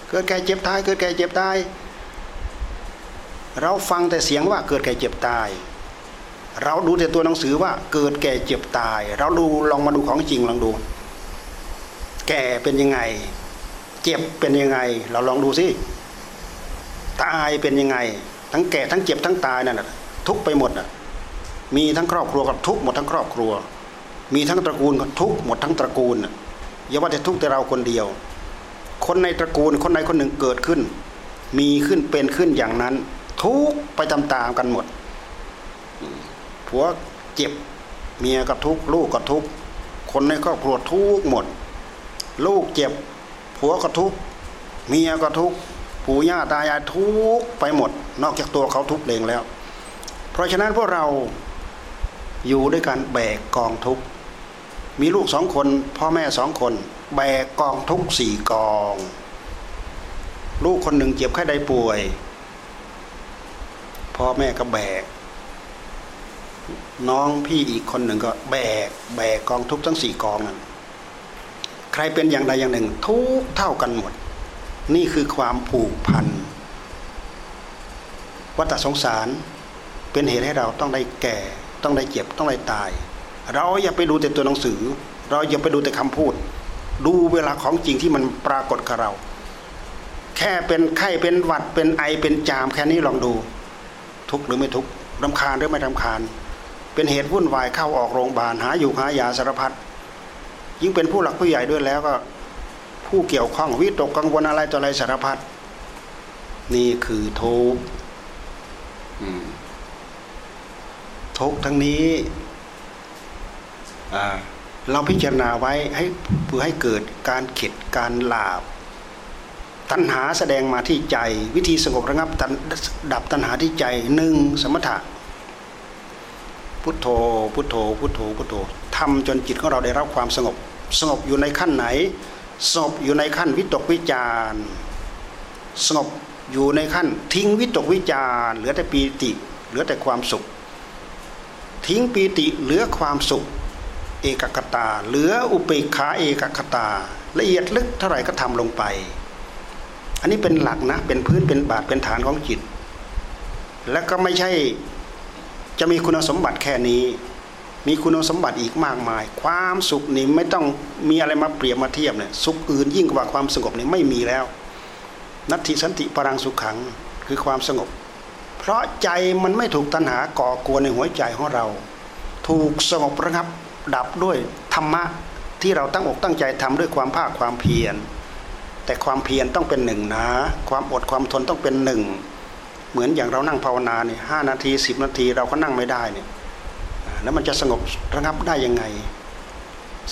เกิดแก่เจ็บตายเกิดแก่เจ็บตาย เราฟังแต่เสียงว่าเกิดแก่เจ็บตาย เราดูแต่ตัวหนังสือว่าเกิดแก่เจ็บตาย เราดูลองมาดูของจริงลองดู แก่เป็นยังไง เจ็บเป็นยังไง เราลองดูสิตายเป็นยังไง ทั้งแก่ทั้งเจ็บทั้งตายนั่นแหะทุกไปหมดอะมีทั้งครอบครัวก็ทุกหมดทั้งครอบครัว มีทั้งตระกูลก็ทุกหมดทั้งตระกูลอย่าว่าแต่ทุกแต่เราคนเดียว คนในตระกูลคนใดคนหนึ่งเกิดขึ้น มีขึ้นเป็นขึ้นอย่างนั้น ทุกไปตามๆกันหมด ผัวเจ็บเมียก็ทุกลูกก็ทุกคนในครอบครัวทุกหมด ลูกเจ็บ ผัวก็ทุกเมียก็ทุกปู่ย่าตายายทุกไปหมด นอกจากตัวเขาทุกเองแล้ว เพราะฉะนั้นพวกเราอยู่ด้วยกันแบกกองทุกมีลูกสองคน พ่อแม่สองคน แบกกองทุกสี่กอง ลูกคนหนึ่งเจ็บไข้ได้ป่วยพ่อแม่ก็แบก น้องพี่อีกคนหนึ่งก็แบกแบกกองทุกทั้งสี่กองนั้นใครเป็นอย่างใดอย่างหนึ่ง ทุกเท่ากันหมด นี่คือความผูกพันวัฏสงสารเป็นเหตุให้เราต้องได้แก่ ต้องได้เจ็บต้องได้ตาย เราอย่าไปดูแต่ตัวหนังสือ เราอย่าไปดูแต่คำพูด ดูเวลาของจริงที่มันปรากฏกับเรา แค่เป็นไข้เป็นหวัดเป็นไอเป็นจามแค่นี้ลองดู ทุกหรือไม่ทุกรำคาญหรือไม่รำคาญ เป็นเหตุวุ่นวายเข้าออกโรงพยาบาลหาอยู่หายาสารพัดยิ่งเป็นผู้หลักผู้ใหญ่ด้วยแล้วก็ ผู้เกี่ยวข้องวิตกกังวลอะไรต่ออะไรสารพัดนี่คือทุกข์ทุกทั้งนี้เราพิจารณาไว้ให้เพื่อให้เกิดการเข็ดการหลาบ ตัณหาแสดงมาที่ใจ วิธีสงบระงับดับตัณหาที่ใจหนึ่งสมถะ พุทโธ พุทโธ พุทโธ พุทโธทำจนจิตของเราได้รับความสงบ สงบอยู่ในขั้นไหน สงบอยู่ในขั้นวิตกวิจารสงบอยู่ในขั้น ทิ้งวิตกวิจารเหลือแต่ปีติ เหลือแต่ความสุข ทิ้งปีติเหลือความสุข เอกกตา เหลืออุเปกขาเอกกตา ละเอียดลึกเท่าไหร่ก็ทำลงไป อันนี้เป็นหลักนะเป็นพื้นเป็นบาทเป็นฐานของจิต และก็ไม่ใช่ จะมีคุณสมบัติแค่นี้ มีคุณสมบัติอีกมากมาย ความสุขนี่ไม่ต้องมีอะไรมาเปรียบมาเทียบเนี่ยสุขอื่นยิ่งกว่าความสงบนี่ไม่มีแล้ว นัตถิสันติปรังสุขขังคือความสงบ เพราะใจมันไม่ถูกตัณหาก่อกวนในหัวใจของเรา ถูกสงบระงับดับด้วยธรรมะที่เราตั้งอกตั้งใจทำด้วยความภาคความเพียร แต่ความเพียรต้องเป็นหนึ่งนะ ความอดความทนต้องเป็นหนึ่ง เหมือนอย่างเรานั่งภาวนาเนี่ยห้านาทีสิบนาทีเราก็นั่งไม่ได้เนี่ยแล้วมันจะสงบระงับได้ยังไง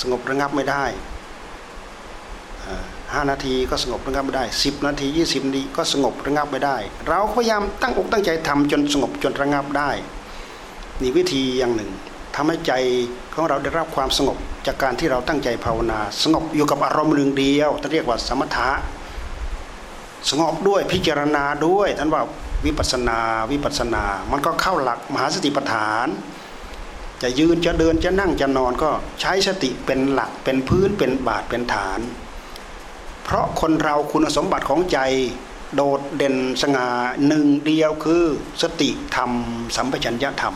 สงบระงับไม่ได้ห้านาทีก็สงบระงับไม่ได้สิบนาทียี่สิบนาทีก็สงบระงับไม่ได้ เราพยายามตั้งอกตั้งใจทำจนสงบจนระงับได้นี่วิธีอย่างหนึ่งทำให้ใจของเราได้รับความสงบจากการที่เราตั้งใจภาวนา สงบอยู่กับอารมณ์หนึ่งเดียวท่านเรียกว่าสมถะสงบด้วยพิจารณาด้วยท่านว่า วิปัสนาวิปัสนา มันก็เข้าหลักมหาสติปัฏฐาน จะยืนจะเดินจะนั่งจะนอนก็ใช้สติเป็นหลักเป็นพื้นเป็นบาทเป็นฐาน เพราะคนเราคุณสมบัติของใจโดดเด่นสง่าหนึ่งเดียวคือสติธรรม สัมปชัญญะธรรม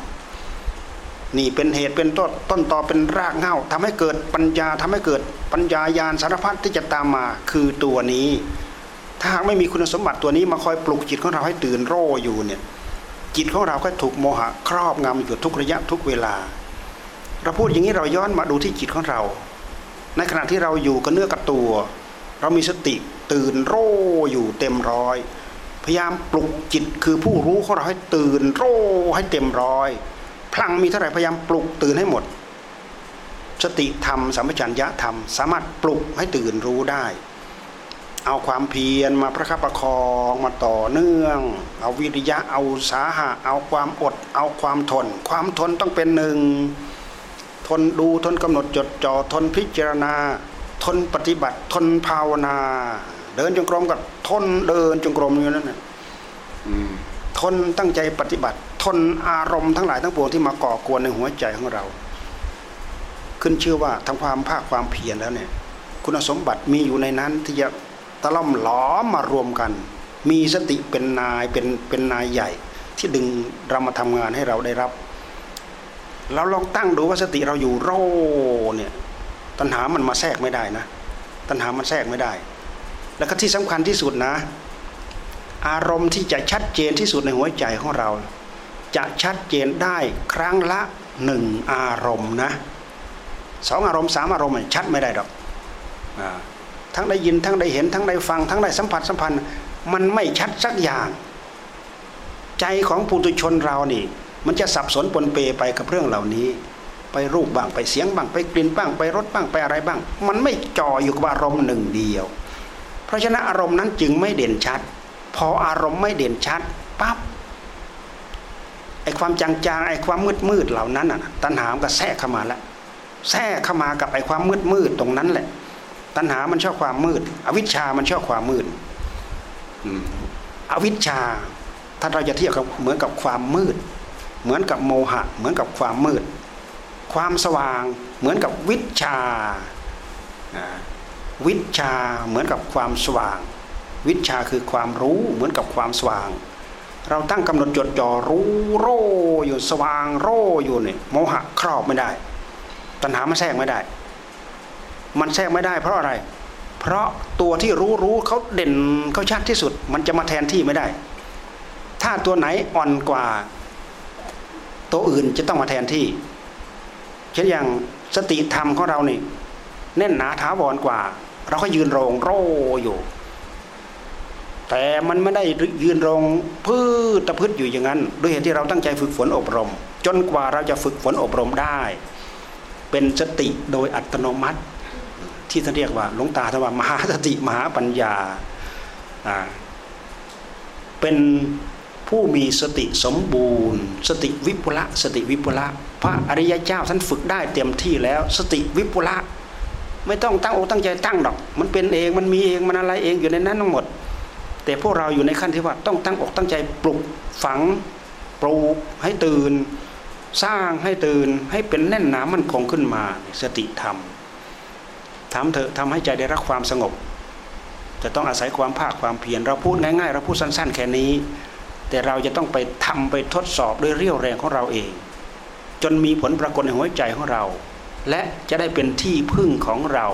นี่เป็นเหตุเป็นต้นต้นต่อเป็นรากเหง้าทำให้เกิดปัญญาทำให้เกิดปัญญายาณสารพัดที่จะตามมาคือตัวนี้ ถ้าหากไม่มีคุณสมบัติตัวนี้มาคอยปลุกจิตของเราให้ตื่นโร่อยู่เนี่ยจิตของเราก็ถูกโมหะครอบงำอยู่ทุกระยะทุกเวลา เราพูดอย่างนี้เราย้อนมาดูที่จิตของเรา ในขณะที่เราอยู่กับเนื้อกับตัว เรามีสติตื่นโร่อยู่เต็มร้อย พยายามปลุกจิตคือผู้รู้ของเราให้ตื่นโร่ให้เต็มร้อย พลังมีเท่าไหร่พยายามปลุกตื่นให้หมด สติธรรมสัมปชัญญะธรรมสามารถปลุกให้ตื่นรู้ได้ เอาความเพียรมาประคับประคองมาต่อเนื่อง เอาวิริยะเอาสาหะ เอาความอด เอาความทน ความทนต้องเป็นหนึ่ง ทนดูทนกำหนดจดจ่อทนพิจารณา ทนปฏิบัติทนภาวนา เดินจงกรมกับทนเดินจงกรมอยู่นั่นนะทนตั้งใจปฏิบัติ ทนอารมณ์ทั้งหลายทั้งปวงที่มาก่อกวนในหัวใจของเรา ขึ้นชื่อว่าทำความภาคความเพียรแล้วเนี่ย คุณสมบัติมีอยู่ในนั้นที่จะ ตะล่อมหลอมมารวมกัน มีสติเป็นนายเป็นเป็นนายใหญ่ ที่ดึงเรามาทำงานให้เราได้รับเราลองตั้งดูว่าสติเราอยู่โรเนี่ยตัณหามันมาแทรกไม่ได้นะ ตัณหามันแทรกไม่ได้ แล้วก็ที่สำคัญที่สุดนะ อารมณ์ที่จะชัดเจนที่สุดในหัวใจของเรา จะชัดเจนได้ครั้งละหนึ่งอารมณ์นะสองอารมณ์สามอารมณ์มันชัดไม่ได้หรอกอ่า ทั้งได้ยินทั้งได้เห็นทั้งได้ฟัง ทั้งได้สัมผัสสัมพันธ์ มันไม่ชัดสักอย่าง ใจของปุถุชนเรานี่ มันจะสับสนปนเปไปกับเรื่องเหล่านี้ ไปรูปบ้างไปเสียงบ้างไปกลิ่นบ้างไปรสบ้างไปอะไรบ้าง มันไม่จ่ออยู่กับอารมณ์หนึ่งเดียว เพราะฉะนั้นอารมณ์นั้นจึงไม่เด่นชัด พออารมณ์ไม่เด่นชัดปั๊บไอความจางๆไอความมืดมืดเหล่านั้นอะ ตัณหามก็แทรกเข้ามาแล้วแทรกเข้ามากับไอความมืดมืดตรงนั้นแหละ ตัณหามันชอบความมืด อวิชชามันชอบความมืดอวิชชา ถ้าเราจะเทียบกับเหมือนกับความมืด เหมือนกับโมหะ เหมือนกับความมืด ความสว่างเหมือนกับวิชา วิชาเหมือนกับความสว่าง วิชาคือความรู้เหมือนกับความสว่าง เราตั้งกำหนดจดจ่อรู้โรอยู่สว่างโรอยู่เนี่ยโมหะครอบไม่ได้ ตัณหามาแทรกไม่ได้ มันแทรกไม่ได้เพราะอะไร เพราะตัวที่รู้รู้เขาเด่นเขาชัดที่สุด มันจะมาแทนที่ไม่ได้ ถ้าตัวไหนอ่อนกว่า ตัวอื่นจะต้องมาแทนที่ เช่นอย่างสติธรรมของเราเนี่แน่นหนาท้าวรกว่า เราก็ยืนโรงโร่อยู่ แต่มันไม่ได้ยืนโรงพืชตะพืชอยู่อย่างนั้น ด้วยเหตุที่เราตั้งใจฝึกฝนอบรม จนกว่าเราจะฝึกฝนอบรมได้ เป็นสติโดยอัตโนมัติ ที่ท่านเรียกว่าหลวงตาท่านว่ามหาสติมหาปัญญาเป็นผู้มีสติสมบูรณ์ สติวิปุละสติวิปุละพระอริยเจ้าท่านฝึกได้เต็มที่แล้ว สติวิปุละไม่ต้องตั้งอกตั้งใจตั้งดอก มันเป็นเองมันมีเองมันอะไรเองอยู่ในนั้นทั้งหมด แต่พวกเราอยู่ในขั้นที่ว่าต้องตั้งอกตั้งใจปลุกฝังปลูกให้ตื่น สร้างให้ตื่นให้เป็นแน่นหนามันคงขึ้นมาสติธรรม ทำเถอะทำให้ใจได้รับความสงบ จะต้องอาศัยความภาคความเพียรเราพูดง่ายๆ เราพูดสั้น ๆ แค่นี้ แต่เราจะต้องไปทำไปทดสอบด้วยเรี่ยวแรงของเราเอง จนมีผลปรากฏในหัวใจของเรา และจะได้เป็นที่พึ่งของเรา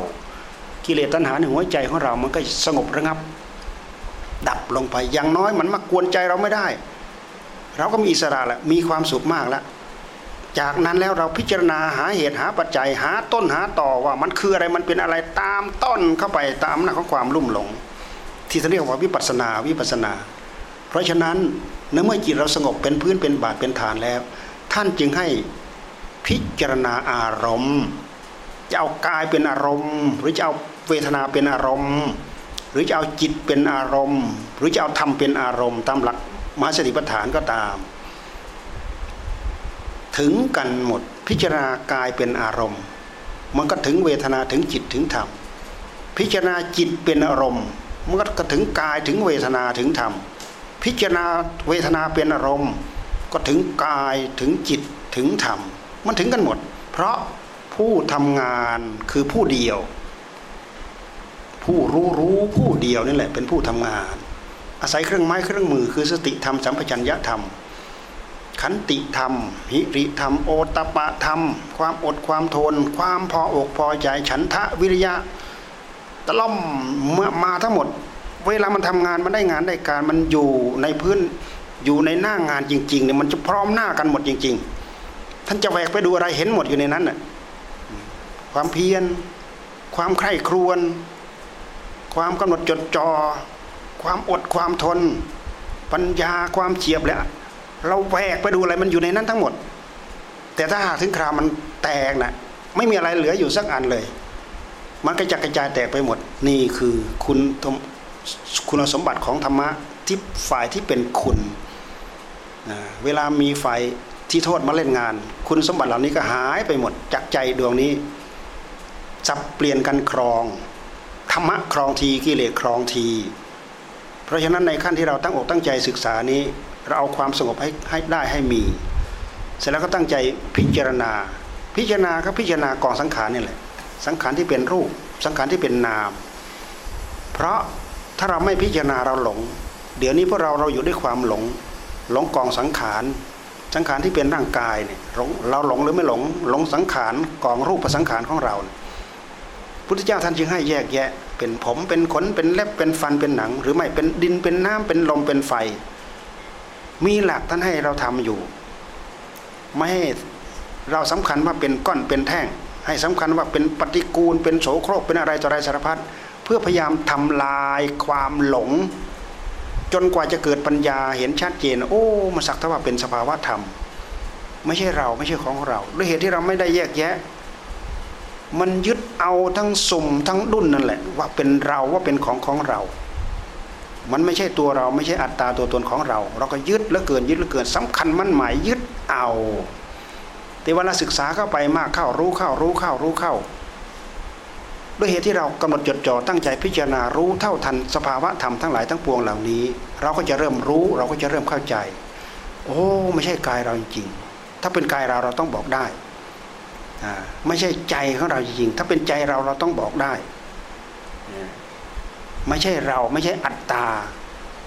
กิเลสตัณหาในหัวใจของเรามันก็สงบระงับ ดับลงไปอย่างน้อยมันมากวนใจเราไม่ได้ เราก็มีอิสระแหละมีความสุขมากแล้ว จากนั้นแล้วเราพิจารณาหาเหตุหาปัจจัยหาต้นหาต่อว่ามันคืออะไรมันเป็นอะไรตามต้นเข้าไปตามหน้าของความลุ่มหลง ที่เขาเรียกว่าวิปัสนาวิปัสนา เพราะฉะนั้นเมื่อจิตเราสงบเป็นพื้นเป็นบาทเป็นฐานแล้ว ท่านจึงให้พิจารณาอารมณ์จะเอากายเป็นอารมณ์ หรือจะเอาเวทนาเป็นอารมณ์ หรือจะเอาจิตเป็นอารมณ์ หรือจะเอาธรรมเป็นอารมณ์ ตามหลักมหาสติปัฏฐานก็ตาม ถึงกันหมด พิจารณากายเป็นอารมณ์ มันก็ถึงเวทนาถึงจิตถึงธรรม พิจารณาจิตเป็นอารมณ์ มันก็ถึงกายถึงเวทนาถึงธรรม พิจารณาเวทนาเป็นอารมณ์ ก็ถึงกายถึงจิตถึงธรรม มันถึงกันหมด เพราะผู้ทำงานคือผู้เดียว ผู้รู้รู้ผู้เดียวนี่แหละเป็นผู้ทำงาน อาศัยเครื่องไม้เครื่องมือคือสติธรรมสัมปชัญญะธรรม ขันติธรรมหิริธรรม โอตปะธรรม ความอดความทน ความพออกพอใจฉันทะวิริยะตะล่อมเมื่อมาทั้งหมด เวลามันทำงานมันได้งานได้การมันอยู่ในพื้นอยู่ในหน้างานจริงๆเนี่ยมันจะพร้อมหน้ากันหมดจริง ๆ ท่านจะแหวกไปดูอะไรเห็นหมดอยู่ในนั้นน่ะความเพียรความใคร่ครวญความกำหนดจดจอ่อความอดความทน ปัญญาความเฉียบแล้ว เราแหวกไปดูอะไรมันอยู่ในนั้นทั้งหมด แต่ถ้าหากถึงคราวมันแตกนะไม่มีอะไรเหลืออยู่สักอันเลย มันกระจัดกระจายแตกไปหมด นี่คือคุณคุณสมบัติของธรรมะที่ฝ่ายที่เป็นคุณเวลามีฝ่ายที่โทษมาเล่นงาน คุณสมบัติเหล่านี้ก็หายไปหมดจากใจดวงนี้จับเปลี่ยนกันครองธรรมะครองทีกิเลสครองที เพราะฉะนั้นในขั้นที่เราตั้งอกตั้งใจศึกษานี้ เราเอาความสงบให้ให้ได้ให้มี เสร็จแล้วก็ตั้งใจพิจารณา พิจารณาก็พิจารณากองสังขารนี่แหละ สังขารที่เป็นรูป สังขารที่เป็นนาม เพราะถ้าเราไม่พิจารณาเราหลง เดี๋ยวนี้พวกเราเราอยู่ด้วยความหลง หลงกองสังขาร สังขารที่เป็นร่างกายเนี่ยเราหลงหรือไม่หลง หลงสังขารกองรูปประสังขารของเราพุทธเจ้าท่านจึงให้แยกแยะ เป็นผมเป็นขนเป็นเล็บเป็นฟันเป็นหนัง หรือไม่เป็นดินเป็นน้ำเป็นลมเป็นไฟ มีหลักท่านให้เราทำอยู่ ไม่ให้เราสำคัญว่าเป็นก้อนเป็นแท่ง ให้สำคัญว่าเป็นปฏิกูล เป็นโสโครกเป็นอะไรต่ออะไรสารพัดเพื่อพยายามทำลายความหลง จนกว่าจะเกิดปัญญาเห็นชัดเจน โอ้มาสักทว่าเป็นสภาวะธรรม ไม่ใช่เราไม่ใช่ของเรา ด้วยเหตุที่เราไม่ได้แยกแยะ มันยึดเอาทั้งสุ่มทั้งดุนนั่นแหละ ว่าเป็นเราว่าเป็นของของเรา มันไม่ใช่ตัวเราไม่ใช่อัตตาตัวตนของเรา เราก็ยึดแล้วเกินยึดแล้วเกินสำคัญมั่นหมายยึดเอาแต่เวลาศึกษาเข้าไปมากเข้ารู้เข้ารู้เข้ารู้เข้า ด้วยเหตุที่เรากำหนดจดจ่อตั้งใจพิจารณารู้เท่าทันสภาวะธรรมทั้งหลายทั้งปวงเหล่านี้ เราก็จะเริ่มรู้เราก็จะเริ่มเข้าใจ โอ้ไม่ใช่กายเราจริงๆถ้าเป็นกายเราเราต้องบอกได้ไม่ใช่ใจของเราจริงๆถ้าเป็นใจเราเราต้องบอกได้ ไม่ใช่เราไม่ใช่อัตตา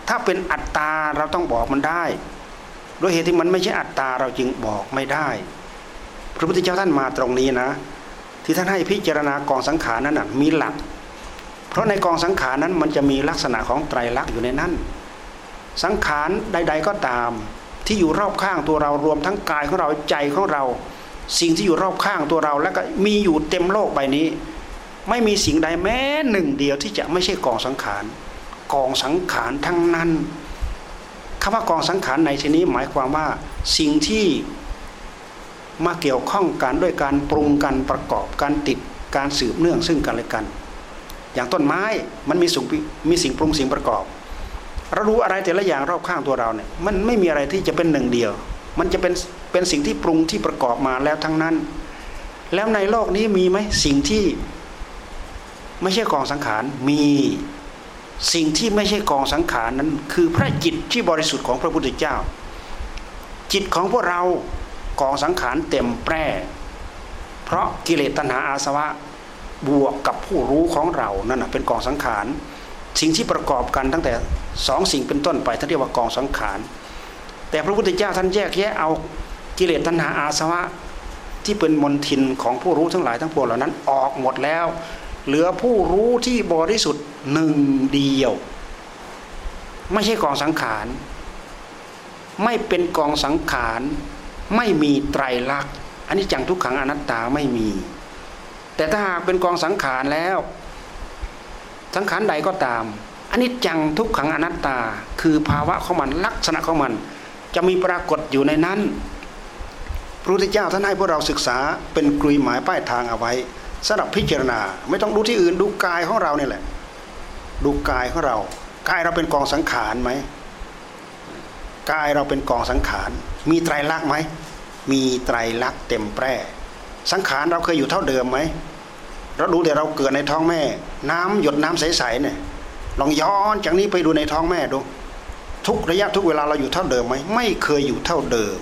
ถ้าเป็นอัตตาเราต้องบอกมันได้ด้วยเหตุที่มันไม่ใช่อัตตาเราจึงบอกไม่ได้ พระพุทธเจ้าท่านมาตรงนี้นะ ที่ท่านให้พิจารณากองสังขารนั้นนะมีหลัก เพราะในกองสังขารนั้นมันจะมีลักษณะของไตรลักษณ์อยู่ในนั้น สังขารใด ๆก็ตาม ที่อยู่รอบข้างตัวเรารวมทั้งกายของเราใจของเรา สิ่งที่อยู่รอบข้างตัวเรา แล้วก็มีอยู่เต็มโลกใบนี้ ไม่มีสิ่งใดแม้หนึ่งเดียวที่จะไม่ใช่กองสังขารกองสังขารทั้งนั้นคำว่ากองสังขารในที่นี้หมายความว่าสิ่งที่มาเกี่ยวข้องกันด้วยการปรุงกันประกอบการติดการสืบเนื่องซึ่งกันและกัน อย่างต้นไม้มันมีสิ่งมีสิ่งปรุงสิ่งประกอบเรารู้อะไรแต่ละอย่างรอบข้างตัวเราเนี่ยมันไม่มีอะไรที่จะเป็นหนึ่งเดียว มันจะเป็นเป็นสิ่งที่ปรุงที่ประกอบมาแล้วทั้งนั้น แล้วในโลกนี้มีไหมสิ่งที่ ไม่ใช่กองสังขารมีสิ่งที่ไม่ใช่กองสังขารนั้น คือพระจิตที่บริสุทธิ์ของพระพุทธเจ้า จิตของพวกเรากองสังขารเต็มแปร่ เพราะกิเลสตัณหาอาสวะบวกกับผู้รู้ของเรานั่นเป็นกองสังขารสิ่งที่ประกอบกันตั้งแต่สองสิ่งเป็นต้นไปท่านเรียกว่ากองสังขารแต่พระพุทธเจ้าท่านแยกแยะเอากิเลสตัณหาอาสวะที่เป็นมนทินของผู้รู้ทั้งหลายทั้งปวงเหล่านั้น ออกหมดแล้ว เหลือผู้รู้ที่บริสุทธิ์หนึ่งเดียว ไม่ใช่กองสังขาร ไม่เป็นกองสังขาร ไม่มีไตรลักษณ์อันนี้จังทุกขังอนัตตาไม่มี แต่ถ้าหากเป็นกองสังขารแล้ว สังขารใดก็ตามอันนี้จังทุกขังอนัตตา คือภาวะของมันลักษณะของมัน จะมีปรากฏอยู่ในนั้นพระพุทธเจ้าท่านให้พวกเราศึกษาเป็นกลุยหมายป้ายทางเอาไว้ สำหรับพิจารณาไม่ต้องดูที่อื่นดูกายของเราเนี่ยแหละ ดูกายของเรากายเราเป็นกองสังขารไหมกายเราเป็นกองสังขาร มีไตรลักษณ์ไหมมีไตรลักษณ์เต็มแปร่ สังขารเราเคยอยู่เท่าเดิมไหมเราดูแต่เราเกิดในท้องแม่ น้ำหยดน้ำใสๆเนี่ยลองย้อนจากนี้ไปดูในท้องแม่ดู ทุกระยะทุกเวลาเราอยู่เท่าเดิมไหมไม่เคยอยู่เท่าเดิม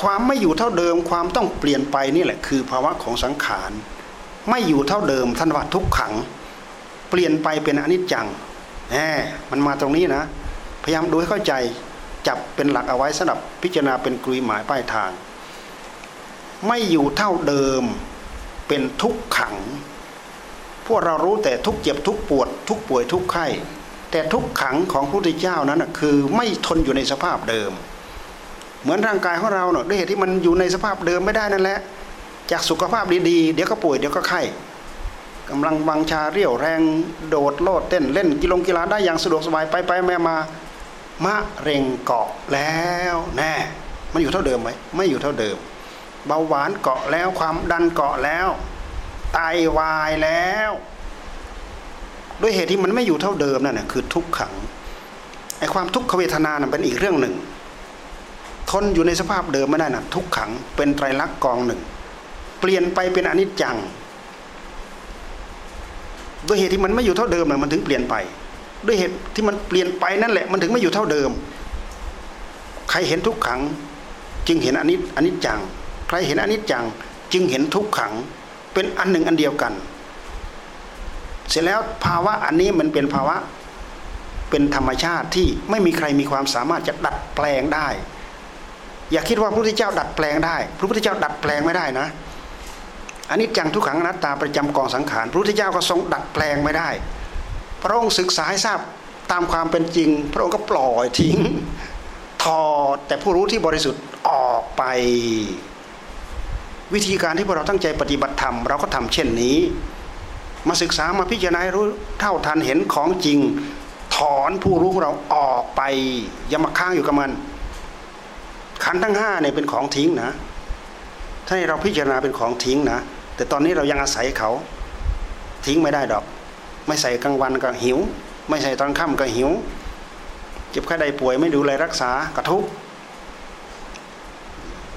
ความไม่อยู่เท่าเดิมความต้องเปลี่ยนไปนี่แหละคือภาวะของสังขาร ไม่อยู่เท่าเดิมท่านว่าทุกขัง เปลี่ยนไปเป็นอนิจจังแหมมันมาตรงนี้นะ พยายามดูให้เข้าใจจับเป็นหลักเอาไว้สำหรับพิจารณาเป็นกลุยหมายป้ายทาง ไม่อยู่เท่าเดิมเป็นทุกขัง พวกเรารู้แต่ทุกเจ็บทุกปวด ทุกป่วยทุกไข้แต่ทุกขังของพระพุทธเจ้านั้นคือไม่ทนอยู่ในสภาพเดิม เหมือนร่างกายของเราเนาะด้วยเหตุที่มันอยู่ในสภาพเดิมไม่ได้นั่นแหละ จากสุขภาพดีๆ เดี๋ยวก็ป่วยเดี๋ยวก็ไข้กำลังบังชาเรี่ยวแรงโดดโลดเต้นเล่นกีฬากีฬาได้อย่างสะดวกสบายไปไปแม่มามะเร็งเกาะแล้วแน่มันอยู่เท่าเดิมไหมไม่อยู่เท่าเดิม เบาหวานเกาะแล้วความดันเกาะแล้วไตาวายแล้ว ด้วยเหตุที่มันไม่อยู่เท่าเดิมนั่นแหะคือทุกขังไอความทุกขเวทนานั้นเป็นอีกเรื่องหนึ่ง ทนอยู่ในสภาพเดิมไม่ได้นะทุกขังเป็นไตรลักษณ์กองหนึ่ง ลี่ยนไปเป็นอนิจจังด้วยเหตุที่มันไม่อยู่เท่าเดิมมันถึงเปลี่ยนไป ด้วยเหตุที่มันเปลี่ยนไปนั่นแหละ มันถึงไม่อยู่เท่าเดิม ใครเห็นทุกขัง จึงเห็นอนิจอนิจจัง ใครเห็นอนิจจัง จึงเห็นทุกขัง เป็นอันหนึ่งอันเดียวกัน เสร็จแล้วภาวะอันนี้มันเป็นภาวะ เป็นธรรมชาติที่ไม่มีใครมีความสามารถจะดัดแปลงได้ อย่าคิดว่าพระพุทธเจ้าดัดแปลงได้ พระพุทธเจ้าดัดแปลงไม่ได้นะ อันนี้จังทุกขังอนัตตาประจำกองสังขารพระพุทธเจ้าก็ทรงดัดแปลงไม่ได้ พระองค์ศึกษาให้ทราบตามความเป็นจริง พระองค์ก็ปล่อยทิ้งถอดแต่ผู้รู้ที่บริสุทธิ์ออกไป วิธีการที่พวกเราตั้งใจปฏิบัติธรรมเราก็ทำเช่นนี้ มาศึกษามาพิจารณารู้เท่าทันเห็นของจริง ถอนผู้รู้ของเราออกไปอย่ามาค้างอยู่กับมันขันทั้งห้าเนี่ยเป็นของทิ้งนะถ้าเราพิจารณาเป็นของทิ้งนะ แต่ตอนนี้เรายังอาศัยเขา ทิ้งไม่ได้ดอก ไม่ใส่กลางวันก็หิว ไม่ใส่ตอนค่ำก็หิว เจ็บไข้ใดป่วยไม่ดูแลรักษากระทุก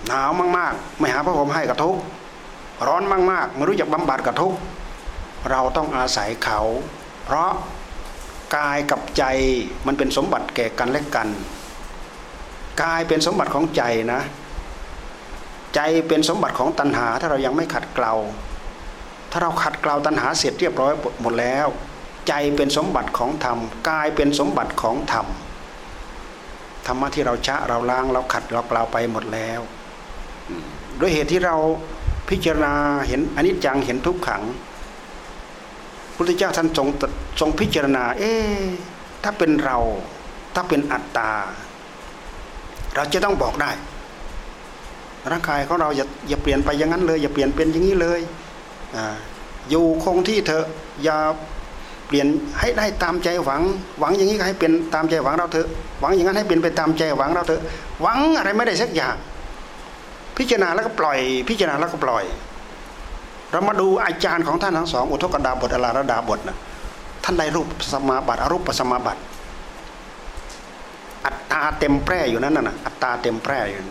หนาวมากๆ ไม่หาพระผมให้กระทุกร้อนมากๆ ไม่รู้จักบำบัดกระทุกเราต้องอาศัยเขา เพราะกายกับใจมันเป็นสมบัติแก่กันและกัน กายเป็นสมบัติของใจนะ ใจเป็นสมบัติของตัณหา ถ้าเรายังไม่ขัดเกลา ถ้าเราขัดเกลาตัณหาเสร็จเรียบร้อยหมดแล้ว ใจเป็นสมบัติของธรรมกายเป็นสมบัติของธรรมธรรมะที่เราชะเราล้างเราขัดเราเปล่าไปหมดแล้วด้วยเหตุที่เราพิจารณาเห็นอนิจจังเห็นทุกขังพุทธเจ้าท่านทรงทรงพิจารณา เอ๊ถ้าเป็นเรา ถ้าเป็นอัตตา เราจะต้องบอกได้ ร่างกายของเราอย่าอย่าเปลี่ยนไปอย่างนั้นเลย อย่าเปลี่ยนเป็นอย่างนี้เลยออยู่คงที่เถอะอย่าเปลี่ยนให้ได้ตามใจหวัง หวังอย่างนี้ก็ให้เป็นตามใจหวังเราเถอะหวังอย่างนั้นให้เป็นไปตามใจหวังเราเถอะหวังอะไรไม่ได้สักอย่าง พิจารณาแล้วก็ปล่อย พิจารณาแล้วก็ปล่อย เรามาดูอาจารย์ของท่านทั้งสองอุทกดาบทอลาระดาบทนะท่านได้รูปสมาบัติอรูปสมาบัติอัตตาเต็มแปร่อยู่นั้นน่ะอัตตาเต็มแปร่อยู่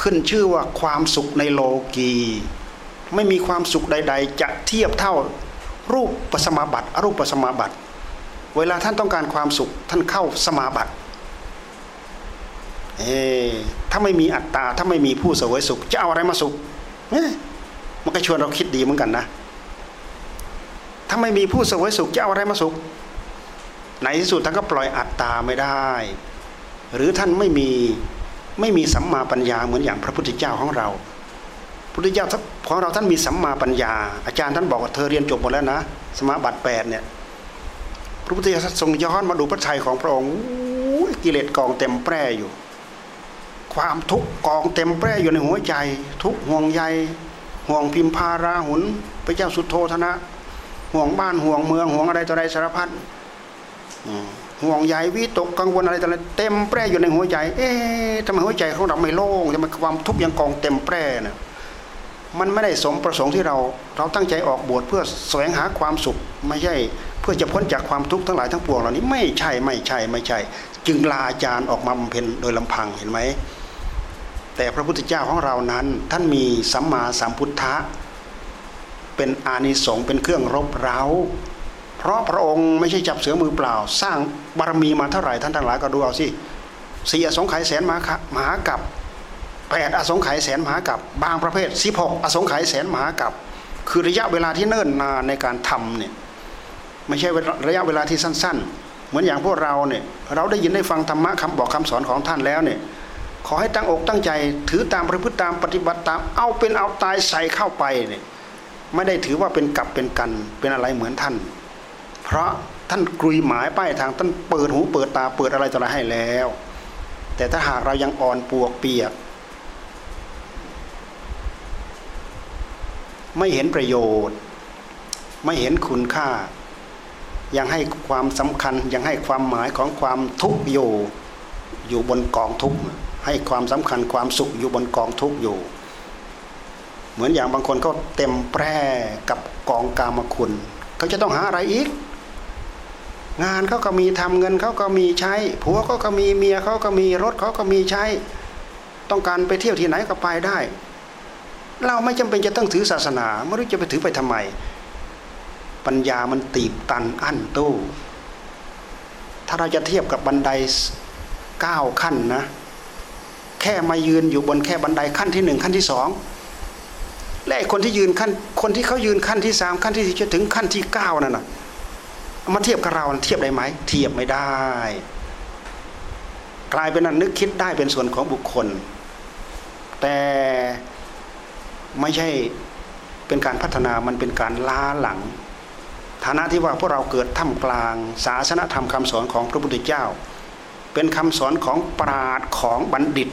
ขึ้นชื่อว่าความสุขในโลกีไม่มีความสุขใด ๆ จะเทียบเท่ารูปปัสมาบัติอรูปปัสมาบัติ เวลาท่านต้องการความสุขท่านเข้าสมาบัติเอถ้าไม่มีอัตตาถ้าไม่มีผู้เสวยสุข จะเอาอะไรมาสุขมันก็ชวนเราคิดดีเหมือนกันนะถ้าไม่มีผู้เสวยสุขจะเอาอะไรมาสุขในที่สุดท่านก็ปล่อยอัตตาไม่ได้ หรือท่านไม่มี ไม่มีสัมมาปัญญาเหมือนอย่างพระพุทธเจ้าของเราพุทธเจ้าของเราท่านมีสัมมาปัญญา อาจารย์ท่านบอกว่าเธอเรียนจบหมดแล้วนะ สมาบัติแปดเนี่ยพระพุทธเจ้าทรงย้อนมาดูพระทัยของพระองค์กิเลสกองเต็มแปร่อยู่ ความทุกข์กองเต็มแปร่อยู่ในหัวใจ ทุกห่วงใยห่วงพิมพาราหุนพระเจ้าสุโธธนะ ห่วงบ้านห่วงเมืองห่วงอะไรต่ออะไรสารพัด ห่วงใยวิตกกังวลอะไรต่ออะเต็มแปร่อยู่ในหัวใจ เอ๊ะทำไมหัวใจของเราไม่โล่งทำไมความทุกข์ยังกองเต็มแปร่เนี่ยมันไม่ได้สมประสงค์ที่เรา เราตั้งใจออกบวชเพื่อแสวงหาความสุขไม่ใช่ เพื่อจะพ้นจากความทุกข์ทั้งหลายทั้งปวงเหล่านี้ไม่ใช่ไม่ใช่ไม่ใช่ จึงลาอาจารย์ออกมาบำเพ็ญโดยลำพังเห็นไหมแต่พระพุทธเจ้าของเรานั้น ท่านมีสัมมาสัมพุทธะเป็นอานิสงส์เป็นเครื่องรบเร้า เพราะพระองค์ไม่ใช่จับเสือมือเปล่า สร้างบารมีมาเท่าไหร่ท่านทั้งหลายก็ดูเอาสิสี่อสงไขยแสนมหากับแปดอสงไขยแสนมหากับบางประเภทสิบหกอสงไขยแสนมหากับคือระยะเวลาที่เนิ่นนานในการทำเนี่ยไม่ใช่ระยะเวลาที่สั้น ๆ เหมือนอย่างพวกเราเนี่ยเราได้ยินได้ฟังธรรมะคำบอกคำสอนของท่านแล้วเนี่ยขอให้ตั้งอกตั้งใจถือตามประพฤติตามปฏิบัติตามเอาเป็นเอาตายใส่เข้าไปเนี่ยไม่ได้ถือว่าเป็นกับเป็นกันเป็นอะไรเหมือนท่าน เพราะท่านกลุยหมายป้ายทางท่านเปิดหูเปิดตาเปิดอะไรต่ออะไรให้แล้ว แต่ถ้าหากเรายังอ่อนปวกเปียก ไม่เห็นประโยชน์ ไม่เห็นคุณค่า ยังให้ความสำคัญยังให้ความหมายของความทุกข์อยู่อยู่บนกองทุกข์ให้ความสำคัญความสุขอยู่บนกองทุกข์อยู่ เหมือนอย่างบางคนก็เต็มแปร่กับกองกามคุณ เขาจะต้องหาอะไรอีก งานเขาก็มีทำเงินเขาก็มีใช้ผัวเขาก็มีเมียเขาก็มีรถเขาก็มีใช้ ต้องการไปเที่ยวที่ไหนก็ไปได้ เราไม่จำเป็นจะต้องถือศาสนาไม่รู้จะไปถือไปทำไม ปัญญามันตีบตันอั้นตู้ถ้าเราจะเทียบกับบันไดเก้าขั้นนะ แค่มายืนอยู่บนแค่บันไดขั้นที่หนึ่งขั้นที่สองและคนที่ยืนขั้นคนที่เขายืนขั้นที่สามขั้นที่จะถึงขั้นที่เก้านั่นนะ มาเทียบกับเราเทียบได้ไหม เทียบไม่ได้ กลายเป็นนั้นนึกคิดได้เป็นส่วนของบุคคล แต่ไม่ใช่เป็นการพัฒนามันเป็นการล้าหลัง ฐานะที่ว่าพวกเราเกิดท่ามกลาง ศาสนธรรมคำสอนของพระพุทธเจ้า เป็นคำสอนของปราดของบัณฑิต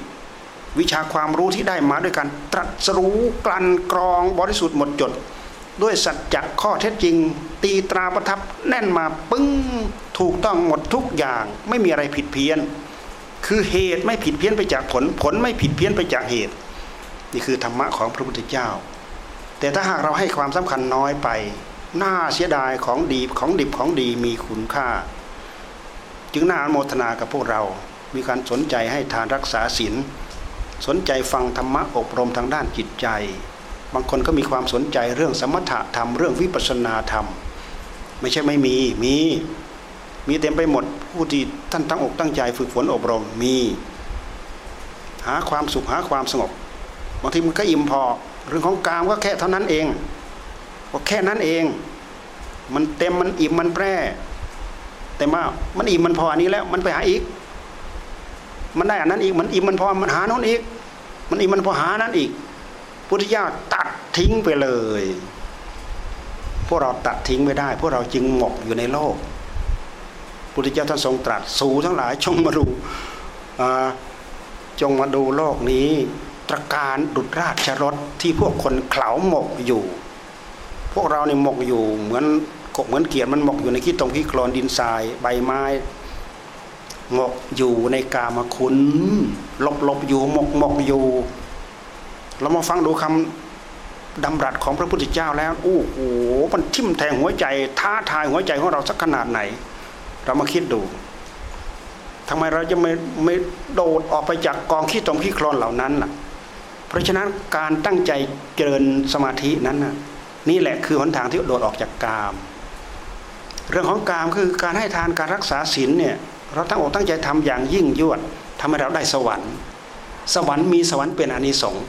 วิชาความรู้ที่ได้มาด้วยการตรัสรู้กลั่นกรองบริสุทธิ์หมดจด ด้วยสัจจะข้อเท็จจริง ตีตราประทับแน่นมาปึ้งถูกต้องหมดทุกอย่างไม่มีอะไรผิดเพี้ยน คือเหตุไม่ผิดเพี้ยนไปจากผลผลไม่ผิดเพี้ยนไปจากเหตุ นี่คือธรรมะของพระพุทธเจ้า แต่ถ้าหากเราให้ความสำคัญน้อยไปน่าเสียดายของดีของดิบของดีมีคุณค่า จึงน่าอนโมทนากับพวกเรา มีการสนใจให้ทานรักษาศีลสนใจฟังธรรมะอบรมทางด้านจิตใจ บางคนก็มีความสนใจเรื่องสมถะธรรม เรื่องวิปัสสนาธรรม ไม่ใช่ไม่มีมีมีเต็มไปหมดผู้ที่ท่านตั้งอกตั้งใจฝึกฝนอบรมมี หาความสุขหาความสงบบางทีมันก็อิ่มพอ เรื่องของกามก็แค่เท่านั้นเองก็แค่นั้นเอง มันเต็มมันอิ่มมันแปร่แต่ว่ามันอิ่มมันพออันนี้แล้ว มันไปหาอีก มันได้อันนั้นอีกมันอิ่มมันพอมันหาโน้นอีก มันอิ่มมันพอหานั้นอีก พุทธิยาตัดทิ้งไปเลย พวกเราตัดทิ้งไม่ได้ พวกเราจึงหมกอยู่ในโลก พุทธเจ้าท่านทรงตรัสสู่ทั้งหลายจงมาดูจงมาดูโลกนี้ตรการดุจราชรถที่พวกคนเข่าหมกอยู่ พวกเราเนี่ยหมกอยู่เหมือนกบเหมือนเกียรมันหมกอยู่ในขี้ตรงขี้โคลนดินทรายใบไม้หมกอยู่ในกามคุณหลบหลบอยู่หมกหมกอยู่ เรามาฟังดูคำดำรัสของพระพุทธเจ้าแล้วโอ้โหมันทิ่มแทงหัวใจ ท้าทายหัวใจของเราสักขนาดไหน เรามาคิดดูทำไมเราจะไม่ไม่โดดออกไปจากกองขี้ตมขี้โคลนเหล่านั้นล่ะ เพราะฉะนั้นการตั้งใจเจริญสมาธินั้นน่ะนี่แหละคือหนทางที่โดดออกจากกาม เรื่องของกามคือการให้ทานการรักษาศีลเนี่ยเราตั้งอกตั้งใจทำอย่างยิ่งยวดทำให้เราได้สวรรค์ สวรรค์มีสวรรค์เป็นอนิสงส์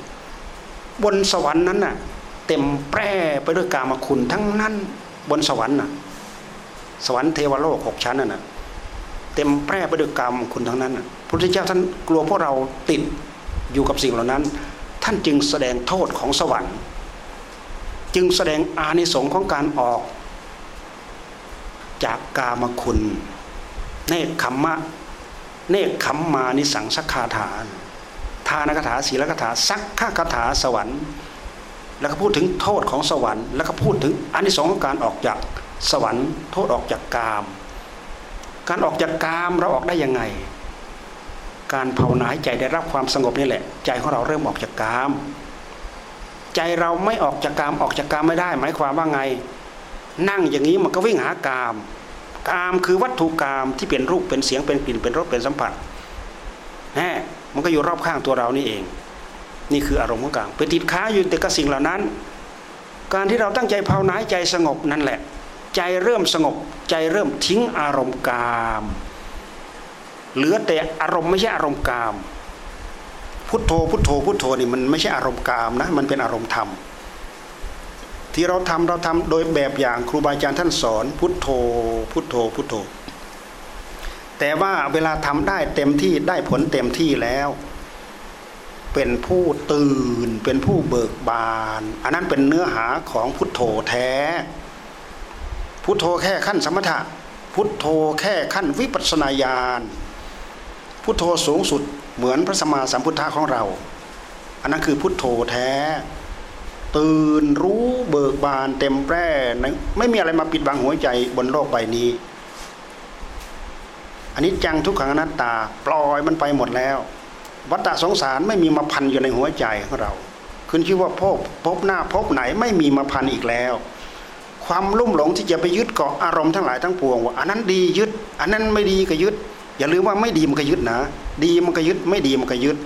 บนสวรรค์นั้นน่ะเต็มแปร่ไปด้วยกามคุณทั้งนั้นบนสวรรค์น่ะสวรรค์เทวโลกหกชั้นน่ะเต็มแปร่ไปด้วยกรรมคุณทั้งนั้นพระพุทธเจ้าท่านกลัวพวกเราติดอยู่กับสิ่งเหล่านั้น ท่านจึงแสดงโทษของสวรรค์ จึงแสดงอานิสงส์ของการออก จากกามคุณเนคขมมะเนคขมมานิสังสักคาฐาน ทานคาถาศีลคาถาสักขคาถาสวรรค์ แล้วก็พูดถึงโทษของสวรรค์ แล้วก็พูดถึงอานิสงส์ของการออกจากสวรรค์ โทษออกจากกาม การออกจากกามเราออกได้ยังไง การภาวนาใจได้รับความสงบนี่แหละ ใจของเราเริ่มออกจากกาม ใจเราไม่ออกจากกามออกจากกามไม่ได้ หมายความว่าไง นั่งอย่างนี้มันก็วิ่งหากามกามคือวัตถุกามที่เป็นรูปเป็นเสียงเป็นกลิ่นเป็นรสเป็นสัมผัสแห มันก็อยู่รอบข้างตัวเรานี่เอง นี่คืออารมณ์ของกามเป็นติดค้าอยู่แต่กับสิ่งเหล่านั้น การที่เราตั้งใจภาวนาใจสงบนั่นแหละ ใจเริ่มสงบ ใจเริ่มทิ้งอารมณ์กามเหลือแต่อารมณ์ไม่ใช่อารมณ์กาม พุทโธพุทโธพุทโธนี่มันไม่ใช่อารมณ์กามนะมันเป็นอารมณ์ธรรมที่เราทำเราทำโดยแบบอย่างครูบาอาจารย์ท่านสอน พุทโธ พุทโธพุทโธ แต่ว่าเวลาทำได้เต็มที่ได้ผลเต็มที่แล้ว เป็นผู้ตื่น เป็นผู้เบิกบาน อันนั้นเป็นเนื้อหาของพุทโธแท้ พุทโธแค่ขั้นสมถะ พุทโธแค่ขั้นวิปัสนาญาณพุทโธสูงสุดเหมือนพระสมมาสัมพุทธะของเรา อันนั้นคือพุทโธแท้ ตื่นรู้เบิกบานเต็มแปร่ไม่มีอะไรมาปิดบังหัวใจบนโลกใบนี้ อันนี้จังทุกขังอนัตตา ปล่อยมันไปหมดแล้ว วัฏสงสารไม่มีมาพันอยู่ในหัวใจของเรา ขึ้นชื่อว่าพบพบหน้าพบไหนไม่มีมาพันอีกแล้ว ความลุ่มหลงที่จะไปยึดเกาะอารมณ์ทั้งหลายทั้งปวงว่าอันนั้นดียึด อันนั้นไม่ดีก็ยึด อย่าลืมว่าไม่ดีมันก็ยึดนะ ดีมันก็ยึดไม่ดีมันก็ยึด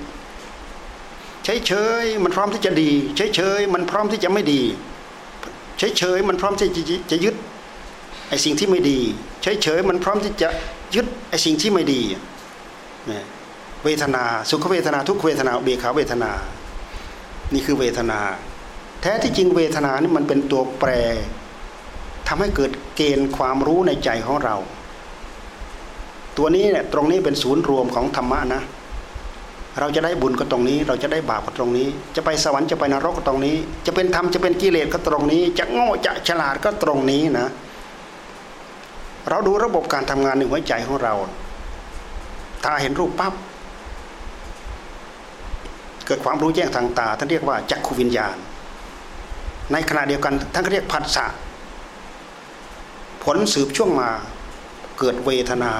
เฉยเฉยมันพร้อมที่จะดีเฉยเฉยมันพร้อมที่จะไม่ดีเฉยเฉยมันพร้อมที่จะยึดไอสิ่งที่ไม่ดีเฉยเฉยมันพร้อมที่จะ ยึดไอ้สิ่งที่ไม่ดีเนี่ยเวทนาสุขเวทนาทุกเวทนาเบียขาเวทนา นี่คือเวทนา แท้ที่จริงเวทนานี่มันเป็นตัวแปรทำให้เกิดเกณฑ์ความรู้ในใจของเรา ตัวนี้เนี่ยตรงนี้เป็นศูนย์รวมของธรรมะนะเราจะได้บุญก็ตรงนี้ เราจะได้บาปก็ตรงนี้ จะไปสวรรค์จะไปนรกก็ตรงนี้ จะเป็นธรรมจะเป็นกิเลสก็ตรงนี้ จะโง่จะฉลาดก็ตรงนี้นะ เราดูระบบการทำงานในหัวใจของเราถ้าเห็นรูปปั๊บเกิดความรู้แจ้งทางตาท่านเรียกว่าจักขูวิญญาณ ในขณะเดียวกันท่านเรียกผัสสะผลสืบช่วงมาเกิดเวทนา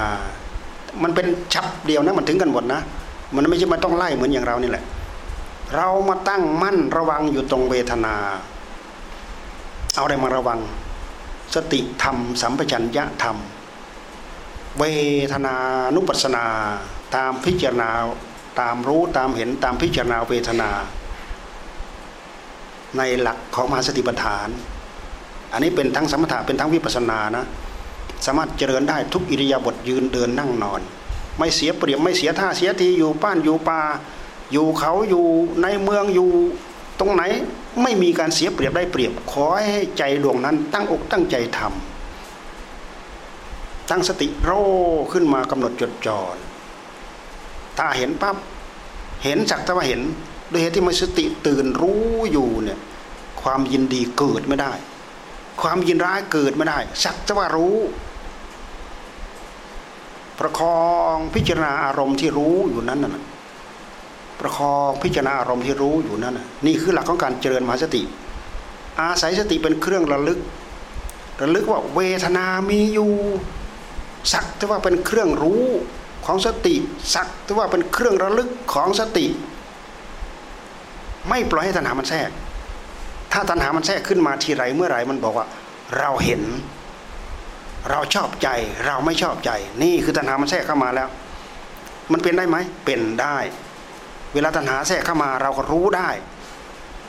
มันเป็นชับเดียวนะมันถึงกันหมดนะ มันไม่ใช่มาต้องไล่เหมือนอย่างเรานี่แหละ เรามาตั้งมั่นระวังอยู่ตรงเวทนา เอาอะไรมาระวัง สติธรรม สัมปชัญญะธรรม เวทนานุปัสนา ตามพิจารณาตามรู้ตามเห็นตามพิจารณาเวทนา ในหลักของมหาสติปัฏฐาน อันนี้เป็นทั้งสมถะเป็นทั้งวิปัสสนานะสามารถเจริญได้ทุกอิริยาบถยืนเดินนั่งนอน ไม่เสียเปรียบไม่เสียท่าเสียทีอยู่ป้านอยู่ป่าอยู่เขาอยู่ในเมืองอยู่ ตรงไหนไม่มีการเสียเปรียบได้เปรียบ ขอให้ใจดวงนั้นตั้งอกตั้งใจทำตั้งสติโรขึ้นมากำหนดจดจ่อตาเห็นปั๊บเห็นสักแต่ว่าเห็น โดยเหตุที่มันสติตื่นรู้อยู่เนี่ยความยินดีเกิดไม่ได้ ความยินร้ายเกิดไม่ได้ สักแต่ว่ารู้ ประคองพิจารณาอารมณ์ที่รู้อยู่นั้นน่ะ ประคองพิจารณาอารมณ์ที่รู้อยู่นั่นนี่คือหลักของการเจริญมหาสติ อาศัยสติเป็นเครื่องระลึก ระลึกว่าเวทนามีอยู่สักแต่ว่าเป็นเครื่องรู้ของสติ สักแต่ว่าเป็นเครื่องระลึกของสติ ไม่ปล่อยให้ตัณหามันแทรก ถ้าตัณหามันแทรกขึ้นมาทีไรเมื่อไหร่มันบอกว่า เราเห็น เราชอบใจ เราไม่ชอบใจ นี่คือตัณหามันแทรกเข้ามาแล้ว มันเป็นได้ไหมเป็นได้ เวลาตัณหาแทรกเข้ามาเราก็รู้ได้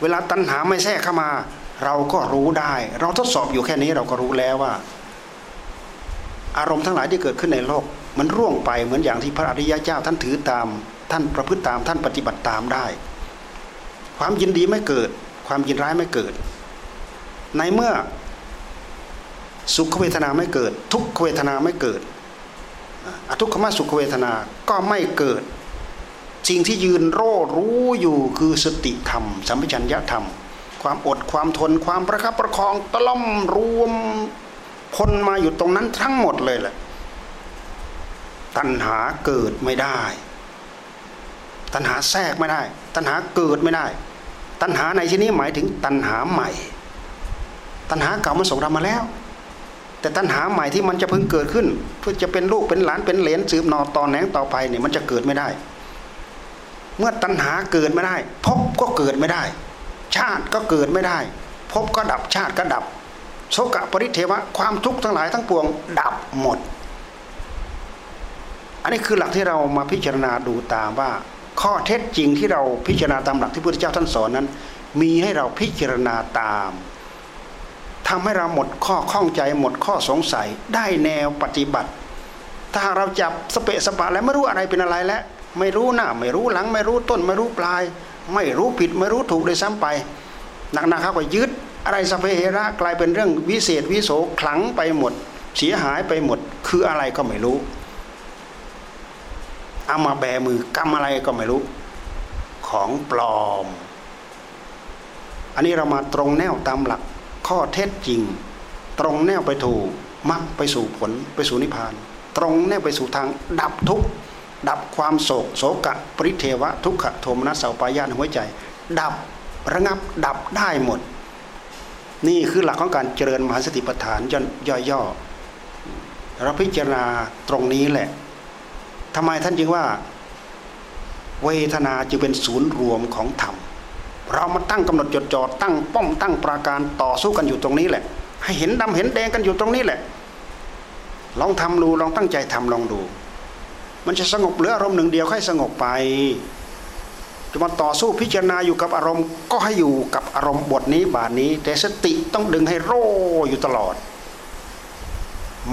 เวลาตัณหาไม่แทรกเข้ามา เราก็รู้ได้ เราทดสอบอยู่แค่นี้เราก็รู้แล้วว่า อารมณ์ทั้งหลายที่เกิดขึ้นในโลก มันร่วงไปเหมือนอย่างที่พระอริยเจ้าท่านถือตาม ท่านประพฤติตามท่านปฏิบัติตามได้ ความยินดีไม่เกิด ความยินร้ายไม่เกิด ในเมื่อสุขเวทนาไม่เกิด ทุกขเวทนาไม่เกิดอทุกขมสุขเวทนาก็ไม่เกิด สิ่งที่ยืนโร่รู้อยู่คือสติธรรม สัมปชัญญะธรรม ความอดความทนความประคับประคองตล่อมรวมพลมาอยู่ตรงนั้นทั้งหมดเลยแหละตัณหาเกิดไม่ได้ ตัณหาแทรกไม่ได้ ตัณหาเกิดไม่ได้ ตัณหาในที่นี้หมายถึงตัณหาใหม่ ตัณหาเก่ามันส่งเรามาแล้ว แต่ตัณหาใหม่ที่มันจะเพิ่งเกิดขึ้น เพื่อจะเป็นลูกเป็นหลานเป็นเหลนสืบนอตอนแหนงต่อไปเนี่ยมันจะเกิดไม่ได้ เมื่อตัณหาเกิดไม่ได้พบก็เกิดไม่ได้ ชาติก็เกิดไม่ได้พบก็ดับชาติก็ดับโสกะปริเทวะความทุกข์ทั้งหลายทั้งปวง ดับหมด อันนี้คือหลักที่เรามาพิจารณาดูตามว่า ข้อเท็จจริงที่เราพิจารณาตามหลักที่พระพุทธเจ้าท่านสอนนั้น มีให้เราพิจารณาตามทำให้เราหมดข้อข้องใจหมดข้อสงสัยได้แนวปฏิบัติ ถ้าเราจับสเปะสปะแล้วไม่รู้อะไรเป็นอะไรแล้ว ไม่รู้หน้าไม่รู้หลัง ไม่รู้ต้น ไม่รู้ปลาย ไม่รู้ผิดไม่รู้ถูกเลยซ้ำไปหนักๆเขาก็ยึดอะไรสเปเหระกลายเป็นเรื่องวิเศษวิโสขลังไปหมด เสียหายไปหมด คืออะไรก็ไม่รู้เอามาแบมือกำอะไรก็ไม่รู้ ของปลอม อันนี้เรามาตรงแนวตามหลัก ข้อเท็จจริง ตรงแนวไปถูกมักไปสู่ผลไปสู่นิพพาน ตรงแนวไปสู่ทางดับทุกข์ ดับความโศกโศกะปริเทวะทุกขโทมนัสเสาปายานหัวใจ ดับระงับดับได้หมด นี่คือหลักของการเจริญมหาสติปัฏฐานย่อยๆเราพิจารณาตรงนี้แหละทำไมท่านจึงว่า เวทนาจึงเป็นศูนย์รวมของธรรมเรามาตั้งกำหนดจดจ่อตั้งป้อมตั้งปราการต่อสู้กันอยู่ตรงนี้แหละ ให้เห็นดำเห็นแดงกันอยู่ตรงนี้แหละ ลองทำดูลองตั้งใจทำลองดู มันจะสงบเหลืออารมณ์หนึ่งเดียวให้สงบไป จะมาต่อสู้พิจารณาอยู่กับอารมณ์ก็ให้อยู่กับอารมณ์บทนี้บาทนี้ แต่สติต้องดึงให้โร่อยู่ตลอด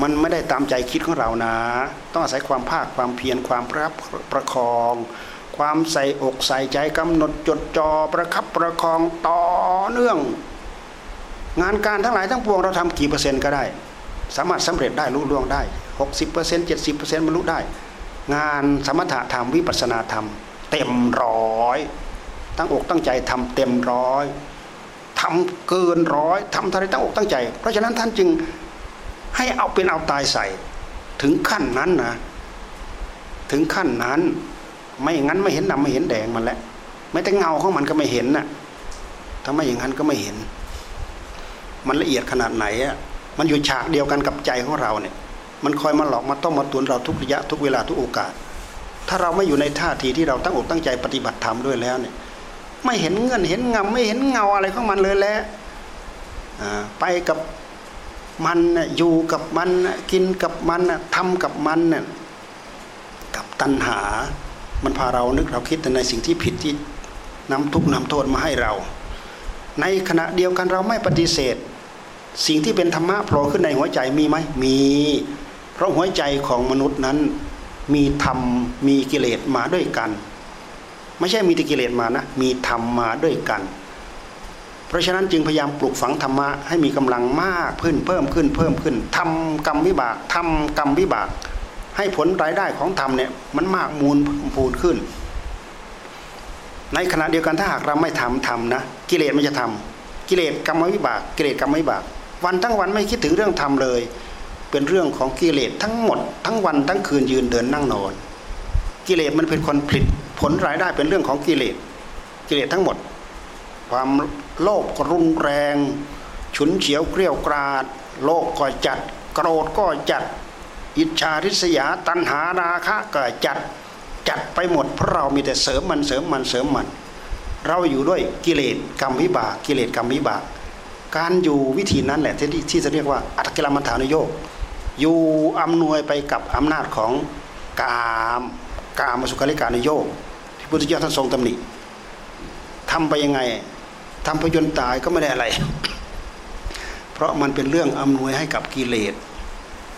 มันไม่ได้ตามใจคิดของเรานะ ต้องอาศัยความภาคความเพียรความประคับประคอง ความใส่อกใส่ใจกำหนดจดจ่อประคับประคองต่อเนื่อง งานการทั้งหลายทั้งปวงเราทำกี่เปอร์เซ็นต์ก็ได้ สามารถสำเร็จได้รู้ล่วงได้60% 70%บรรลุได้ งานสมถะธรรมวิปัสนาธรรม เต็มร้อยตั้งอกตั้งใจทำเต็มร้อยทำเกินร้อยทำทะเลตั้งอกตั้งใจ เพราะฉะนั้นท่านจึงให้เอาเป็นเอาตายใส่ ถึงขั้นนั้นนะถึงขั้นนั้น ไม่งั้นไม่เห็นดำไม่เห็นแดงมันแหละไม่แต่เงาของมันก็ไม่เห็นน่ะถ้าไม่อย่างนั้นก็ไม่เห็น มันละเอียดขนาดไหนอะมันอยู่ฉากเดียวกันกับใจของเราเนี่ย มันคอยมาหลอกมาต้มมาตุนเราทุกระยะทุกเวลาทุกโอกาส ถ้าเราไม่อยู่ในท่าทีที่เราตั้งอกตั้งใจปฏิบัติธรรมด้วยแล้วเนี่ยไม่เห็นเงื่อนเห็นงำไม่เห็นเงาอะไรของมันเลยแล้วไปกับมันอยู่กับมันกินกับมันทำกับมันเนี่ยกับตัณหา มันพาเรานึกเราคิดแต่ในสิ่งที่ผิดที่นำทุกข์นำโทษมาให้เรา ในขณะเดียวกันเราไม่ปฏิเสธ สิ่งที่เป็นธรรมะโผล่ขึ้นในหัวใจมีไหมมี ราะหัวใจของมนุษย์นั้น มีธรรมมีกิเลสมาด้วยกัน ไม่ใช่มีแต่กิเลสมานะ มีธรรมมาด้วยกัน เพราะฉะนั้นจึงพยายามปลูกฝังธรรมะให้มีกำลังมากขึ้นเพิ่มขึ้นเพิ่มขึ้นทำกรรมวิบากทำกรรมวิบาก ให้ผลรายได้ของธรรมเนี่ยมันมากมูลพูนขึ้น ในขณะเดียวกันถ้าหากเราไม่ทำทำนะ กิเลสมันจะทำกิเลสกรรมวิบาก กิเลสกรรมวิบาก วันทั้งวันไม่คิดถึงเรื่องธรรมเลย เป็นเรื่องของกิเลสทั้งหมด ทั้งวันทั้งคืนยืนเดินนั่งนอน กิเลสมันเป็นคนผลิตผลรายได้เป็นเรื่องของกิเลสกิเลสทั้งหมด ความโลภก็รุนแรง ฉุนเฉียวเกลียวกราด โลภก็จัด โกรธก็จัด อิจฉาริษยาตัณหาราคะก็จัดจัดไปหมดเพราะเรามีแต่เสริมมันเสริมมันเสริมมัน เราอยู่ด้วยกิเลสกรรมวิบากกิเลสกรรมวิบาก การอยู่วิธีนั้นแหละที่ที่จะเรียกว่าอัตกิลมัฐานโยก อยู่อำนวยไปกับอำนาจของกามกามสุขลิกานโยกที่พุทธเจ้าท่านทรงตำหนิทำไปยังไงทำไปจนตายก็ไม่ได้อะไร เพราะมันเป็นเรื่องอำนวยให้กับกิเลส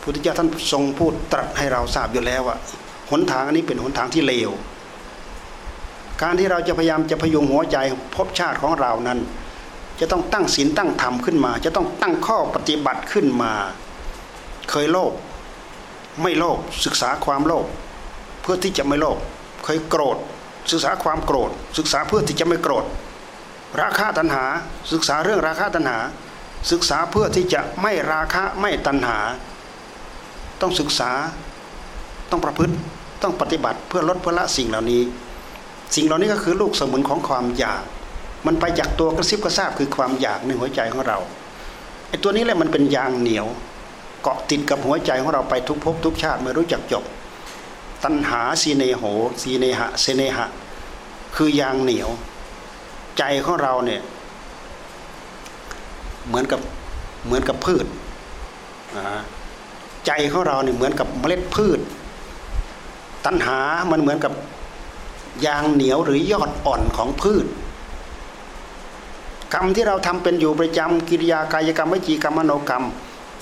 พุทธเจ้าท่านทรงพูดตรัสให้เราทราบอยู่แล้วว่าหนทางอันนี้เป็นหนทางที่เลว การที่เราจะพยายามจะพยุงหัวใจพบชาติของเรานั้น จะต้องตั้งศีลตั้งธรรมขึ้นมา จะต้องตั้งข้อปฏิบัติขึ้นมา เคยโลภไม่โลภศึกษาความโลภเพื่อที่จะไม่โลภเคยโกรธ ศึกษาความโกรธ ศึกษาเพื่อที่จะไม่โกรธ ราคะตัณหา ศึกษาเรื่องราคะตัณหา ศึกษาเพื่อที่จะไม่ราคะไม่ตัณหา ต้องศึกษาต้องประพฤติต้องปฏิบัติเพื่อลดเพื่อละสิ่งเหล่านี้ สิ่งเหล่านี้ก็คือลูกสมุนของความอยาก มันไปจากตัวกระซิบกระซาบคือความอยากในหัวใจของเราไอ้ตัวนี้แหละมันเป็นยางเหนียว เกาะติดกับหัวใจของเราไปทุกภพทุกชาติไม่รู้จักจบ ตัณหาสีเนโหสีเนหะเสเนหะ คือยางเหนียว ใจของเราเนี่ยเหมือนกับเหมือนกับพืชใจของเราเนี่ยเหมือนกับเมล็ดพืช ตัณหามันเหมือนกับยางเหนียวหรือยอดอ่อนของพืชกรรมที่เราทำเป็นอยู่ประจำกิริยากายกรรมวิจีกรรมมโนกรรม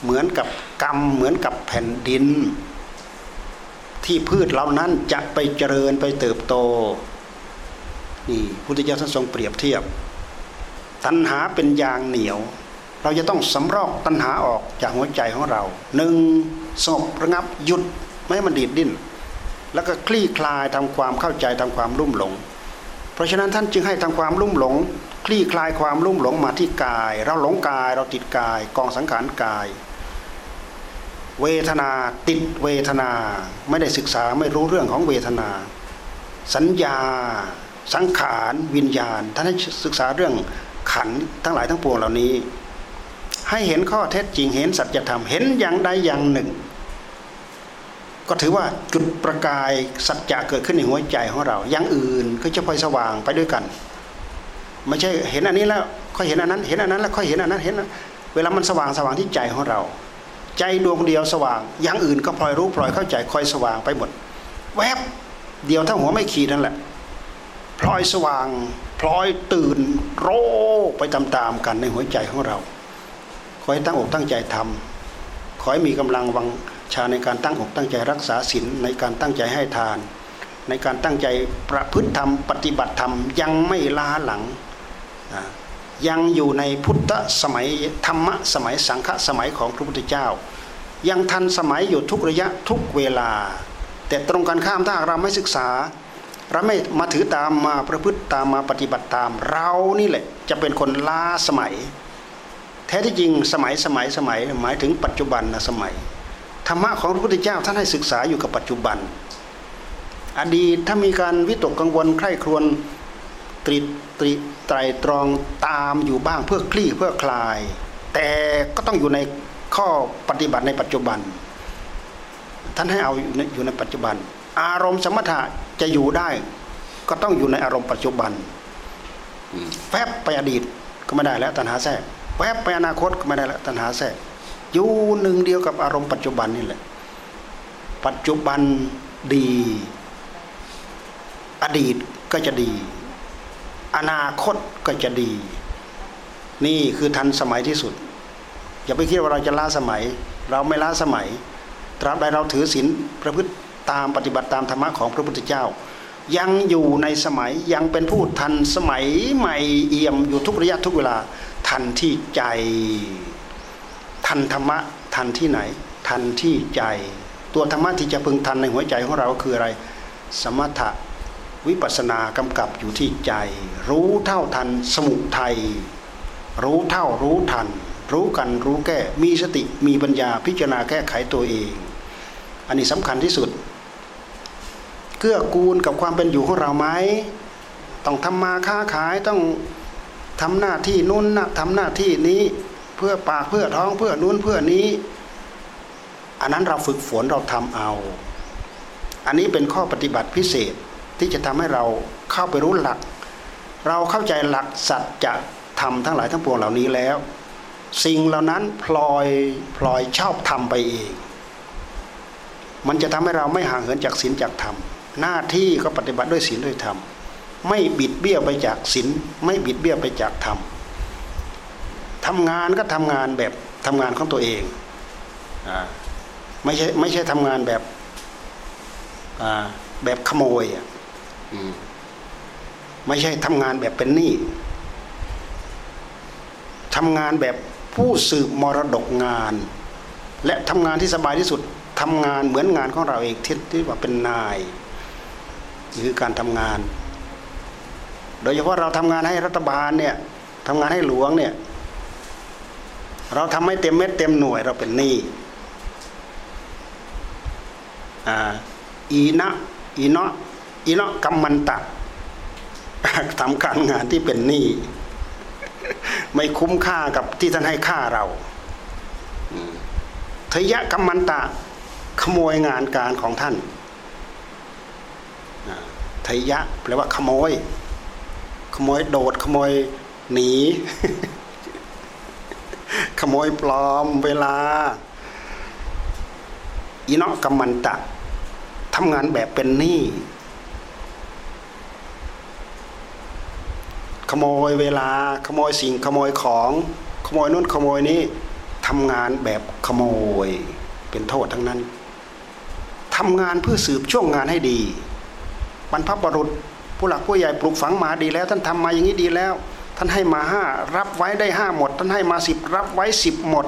เหมือนกับกรรมเหมือนกับแผ่นดิน ที่พืชเหล่านั้นจะไปเจริญไปเติบโตนี่พุทธเจ้าท่านทรงเปรียบเทียบ ตัณหาเป็นยางเหนียว เราจะต้องสำรอกตัณหาออกจากหัวใจของเราหนึ่งสงบระงับหยุดไม่ให้มันดีดดิ้นแล้วก็คลี่คลายทำความเข้าใจทำความรุ่มหลง เพราะฉะนั้นท่านจึงให้ทำความรุ่มหลง คลี่คลายความรุ่มหลงมาที่กาย เราหลงกายเราติดกาย กองสังขารกาย เวทนาติดเวทนา ไม่ได้ศึกษาไม่รู้เรื่องของเวทนา สัญญา สังขารวิญญาณท่านให้ศึกษาเรื่องขันทั้งหลายทั้งปวงเหล่านี้ ให้เห็นข้อเท็จจริงเห็นสัจธรรมเห็นอย่างใดอย่างหนึ่ง ก็ถือว่าจุดประกายสัจจะเกิดขึ้นในหัวใจของเรา อย่างอื่นก็จะพลอยสว่างไปด้วยกันไม่ใช่เห็นอันนี้แล้วค่อยเห็นอันนั้น เห็นอันนั้นแล้วค่อยเห็นอันนั้นเห็น เวลามันสว่างสว่างที่ใจของเรา ใจดวงเดียวสว่าง อย่างอื่นก็พลอยรู้พลอยเข้าใจคอยสว่างไปหมด แวบเดียวถ้าหัวไม่ขีดนั่นแหละพลอยสว่างพลอยตื่นโรไปตามๆกันในหัวใจของเรา ขอให้ตั้งอกตั้งใจทำขอให้มีกำลังวังชาในการตั้งอกตั้งใจรักษาศีลในการตั้งใจให้ทาน ในการตั้งใจประพฤติธรรมปฏิบัติธรรมยังไม่ล้าหลังนะ ยังอยู่ในพุทธสมัยธรรมะสมัยสังฆสมัยของพระพุทธเจ้า ยังทันสมัยอยู่ทุกระยะทุกเวลา แต่ตรงกันข้ามถ้าเราไม่ศึกษา เราไม่มาถือตามมาประพฤติตามมาปฏิบัติตาม เรานี่แหละจะเป็นคนล้าสมัย แท้ที่จริงสมัยสมัยสมัยหมายถึงปัจจุบันนะสมัยธรรมะของพระพุทธเจ้าท่านให้ศึกษาอยู่กับปัจจุบัน อดีตถ้ามีการวิตกกังวลใคร่ครวญ ตรีตรีไตรตรองตามอยู่บ้างเพื่อคลี่เพื่อคลาย แต่ก็ต้องอยู่ในข้อปฏิบัติในปัจจุบัน ท่านให้เอาอยู่ในปัจจุบัน อารมณ์สมถะจะอยู่ได้ ก็ต้องอยู่ในอารมณ์ปัจจุบันแวบไปอดีตก็ไม่ได้แล้วตัณหาแทรกแวบไปอนาคตก็ไม่ได้แล้วตัณหาแทรกอยู่หนึ่งเดียวกับอารมณ์ปัจจุบันนี่แหละ ปัจจุบันดี อดีตก็จะดี อนาคตก็จะดี นี่คือทันสมัยที่สุด อย่าไปคิดว่าเราจะล้าสมัย เราไม่ล้าสมัย ตราบใดเราถือศีลประพฤติตามปฏิบัติตามธรรมะของพระพุทธเจ้า ยังอยู่ในสมัยยังเป็นผู้ทันสมัยใหม่เอี่ยมอยู่ทุกระยะทุกเวลา ทันที่ใจ ทันธรรมะทันที่ไหน ทันที่ใจ ตัวธรรมะที่จะพึงทันในหัวใจของเราคืออะไร สมถะ วิปัสสนากำกับอยู่ที่ใจ รู้เท่าทันสมุทัยรู้เท่ารู้ทัน รู้กันรู้แก้มีสติมีปัญญาพิจารณาแก้ไขตัวเอง อันนี้สำคัญที่สุด เกื้อกูลกับความเป็นอยู่ของเราไหมต้องทำมาค้าขายต้องทำหน้าที่นู้นนะทำหน้าที่นี้เพื่อปากเพื่อท้องเพื่อนู้นเพื่อนี้ อันนั้นเราฝึกฝนเราทำเอา อันนี้เป็นข้อปฏิบัติพิเศษ ที่จะทำให้เราเข้าไปรู้หลัก เราเข้าใจหลักสัจจะทำทั้งหลายทั้งปวงเหล่านี้แล้ว สิ่งเหล่านั้นพลอยพลอยชอบทำไปเอง มันจะทำให้เราไม่ห่างเหินจากศีลจากธรรมหน้าที่ก็ปฏิบัติด้วยศีลด้วยธรรมไม่บิดเบี้ยวไปจากศีลไม่บิดเบี้ยวไปจากธรรมทำงานก็ทำงานแบบทำงานของตัวเองไม่ใช่ไม่ใช่ทำงานแบบแบบขโมยอะ ไม่ใช่ทำงานแบบเป็นหนี้ทำงานแบบผู้สืบมรดกงาน และทำงานที่สบายที่สุดทำงานเหมือนงานของเราเองที่ที่ว่าเป็นนายนี่คือการทำงาน โดยเฉพาะเราทำงานให้รัฐบาลเนี่ยทำงานให้หลวงเนี่ยเราทำให้เต็มเม็ดเต็มหน่วยเราเป็นหนี้อีนะอีเนาะ อีเนาะกำมันตะทำการงานที่เป็นหนี้ไม่คุ้มค่ากับที่ท่านให้ค่าเราทยะกำมันตะ ขโมยงานการของท่านทยะแปลว่าขโมย ขโมยโดด ขโมยหนี ขโมยปลอมเวลาอีนอกกำมันตะทำงานแบบเป็นหนี้ ขโมยเวลาขโมยสิ่งขโมยของ ขโมยนู้นขโมยนี้ทำงานแบบขโมยเป็นโทษทั้งนั้นทำงานเพื่อสืบช่วงงานให้ดีบรรพบุรุษผู้หลักผู้ใหญ่ปลูกฝังมาดีแล้ว ท่านทำมาอย่างนี้ดีแล้ว ท่านให้มาห้ารับไว้ได้ห้าหมด ท่านให้มาสิบรับไว้สิบหมด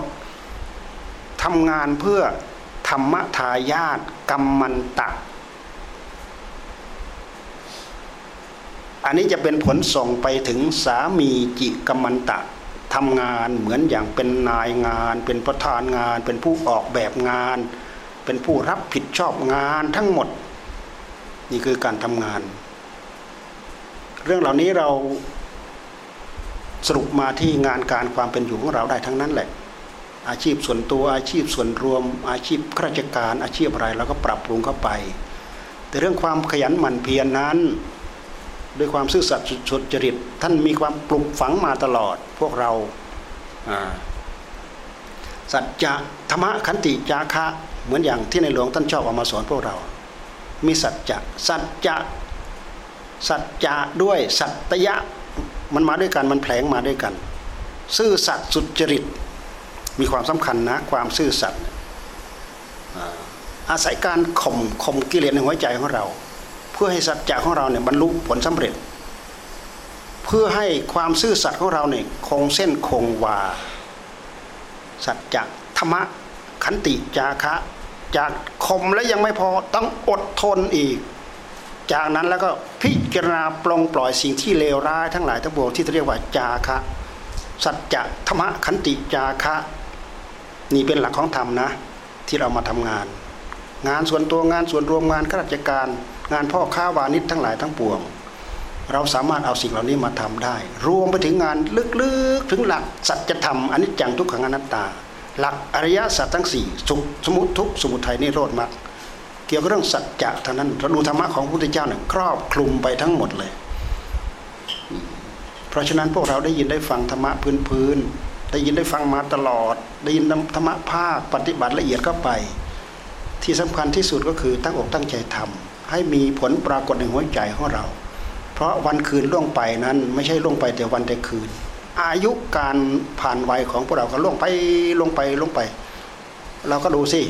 ทำงานเพื่อธรรมทายาทกรรมมันตะ อันนี้จะเป็นผลส่งไปถึงสามีจิกรรมันตะทำงานเหมือนอย่างเป็นนายงาน เป็นประธานงาน เป็นผู้ออกแบบงาน เป็นผู้รับผิดชอบงานทั้งหมด นี่คือการทำงาน เรื่องเหล่านี้เราสรุปมาที่งานการความเป็นอยู่ของเราได้ทั้งนั้นแหละ อาชีพส่วนตัวอาชีพส่วนรวม อาชีพข้าราชการอาชีพอะไรเราก็ปรับปรุงเข้าไป แต่เรื่องความขยันหมั่นเพียรนนั้น ด้วยความซื่อสัตย์สุจริตท่านมีความปลุกฝังมาตลอดพวกเราสัจจะธรรมะขันติจาคะเหมือนอย่างที่ในหลวงท่านชอบเอามาสอนพวกเรา มีสัจจะสัจจะสัจจะด้วยสัตยะมันมาด้วยกันมันแผลงมาด้วยกัน ซื่อสัตย์สุจริต มีความสำคัญนะความซื่อสัตย์อาศัยการข่มข่มกิเลสในหัวใจของเรา เพื่อให้สัจจะของเราเนี่ยบรรลุผลสำเร็จ เพื่อให้ความซื่อสัตย์ของเราเนี่ยคงเส้นคงวา สัจจะธรรมะขันติจาคะจากข่มแล้วยังไม่พอต้องอดทนอีก จากนั้นแล้วก็พิจารณาปลงปล่อยสิ่งที่เลวร้ายทั้งหลายทั้งปวงที่เรียกว่าจาคะ สัจจะธรรมะขันติจาคะ นี่เป็นหลักของธรรมนะ ที่เรามาทำงาน งานส่วนตัวงานส่วนรวมงานข้าราชการ งานพ่อค้าวานิชทั้งหลายทั้งปวง เราสามารถเอาสิ่งเหล่านี้มาทำได้ รวมไปถึงงานลึกๆถึงหลักสัจธรรมอนิจจังทุกขังอนัตตา หลักอริยสัจทั้งสี่สุขสมุทุกสมุทัยนิโรธมรรคเกี่ยวกับเรื่องสัจจะเท่านั้นเราดูธรรมะของพระพุทธเจ้าเนี่ยครอบคลุมไปทั้งหมดเลย เพราะฉะนั้นพวกเราได้ยินได้ฟังธรรมะพื้นๆได้ยินได้ฟังมาตลอด ได้ยินธรรมะภาคปฏิบัติละเอียดเข้าไป ที่สำคัญที่สุดก็คือตั้งอกตั้งใจทำ ให้มีผลปรากฏในหัวใจของเรา เพราะวันคืนล่วงไปนั้นไม่ใช่ล่วงไปแต่วันแต่คืน อายุการผ่านวัยของพวกเราก็ล่วงไปลงไปลงไป เราก็ดูสิ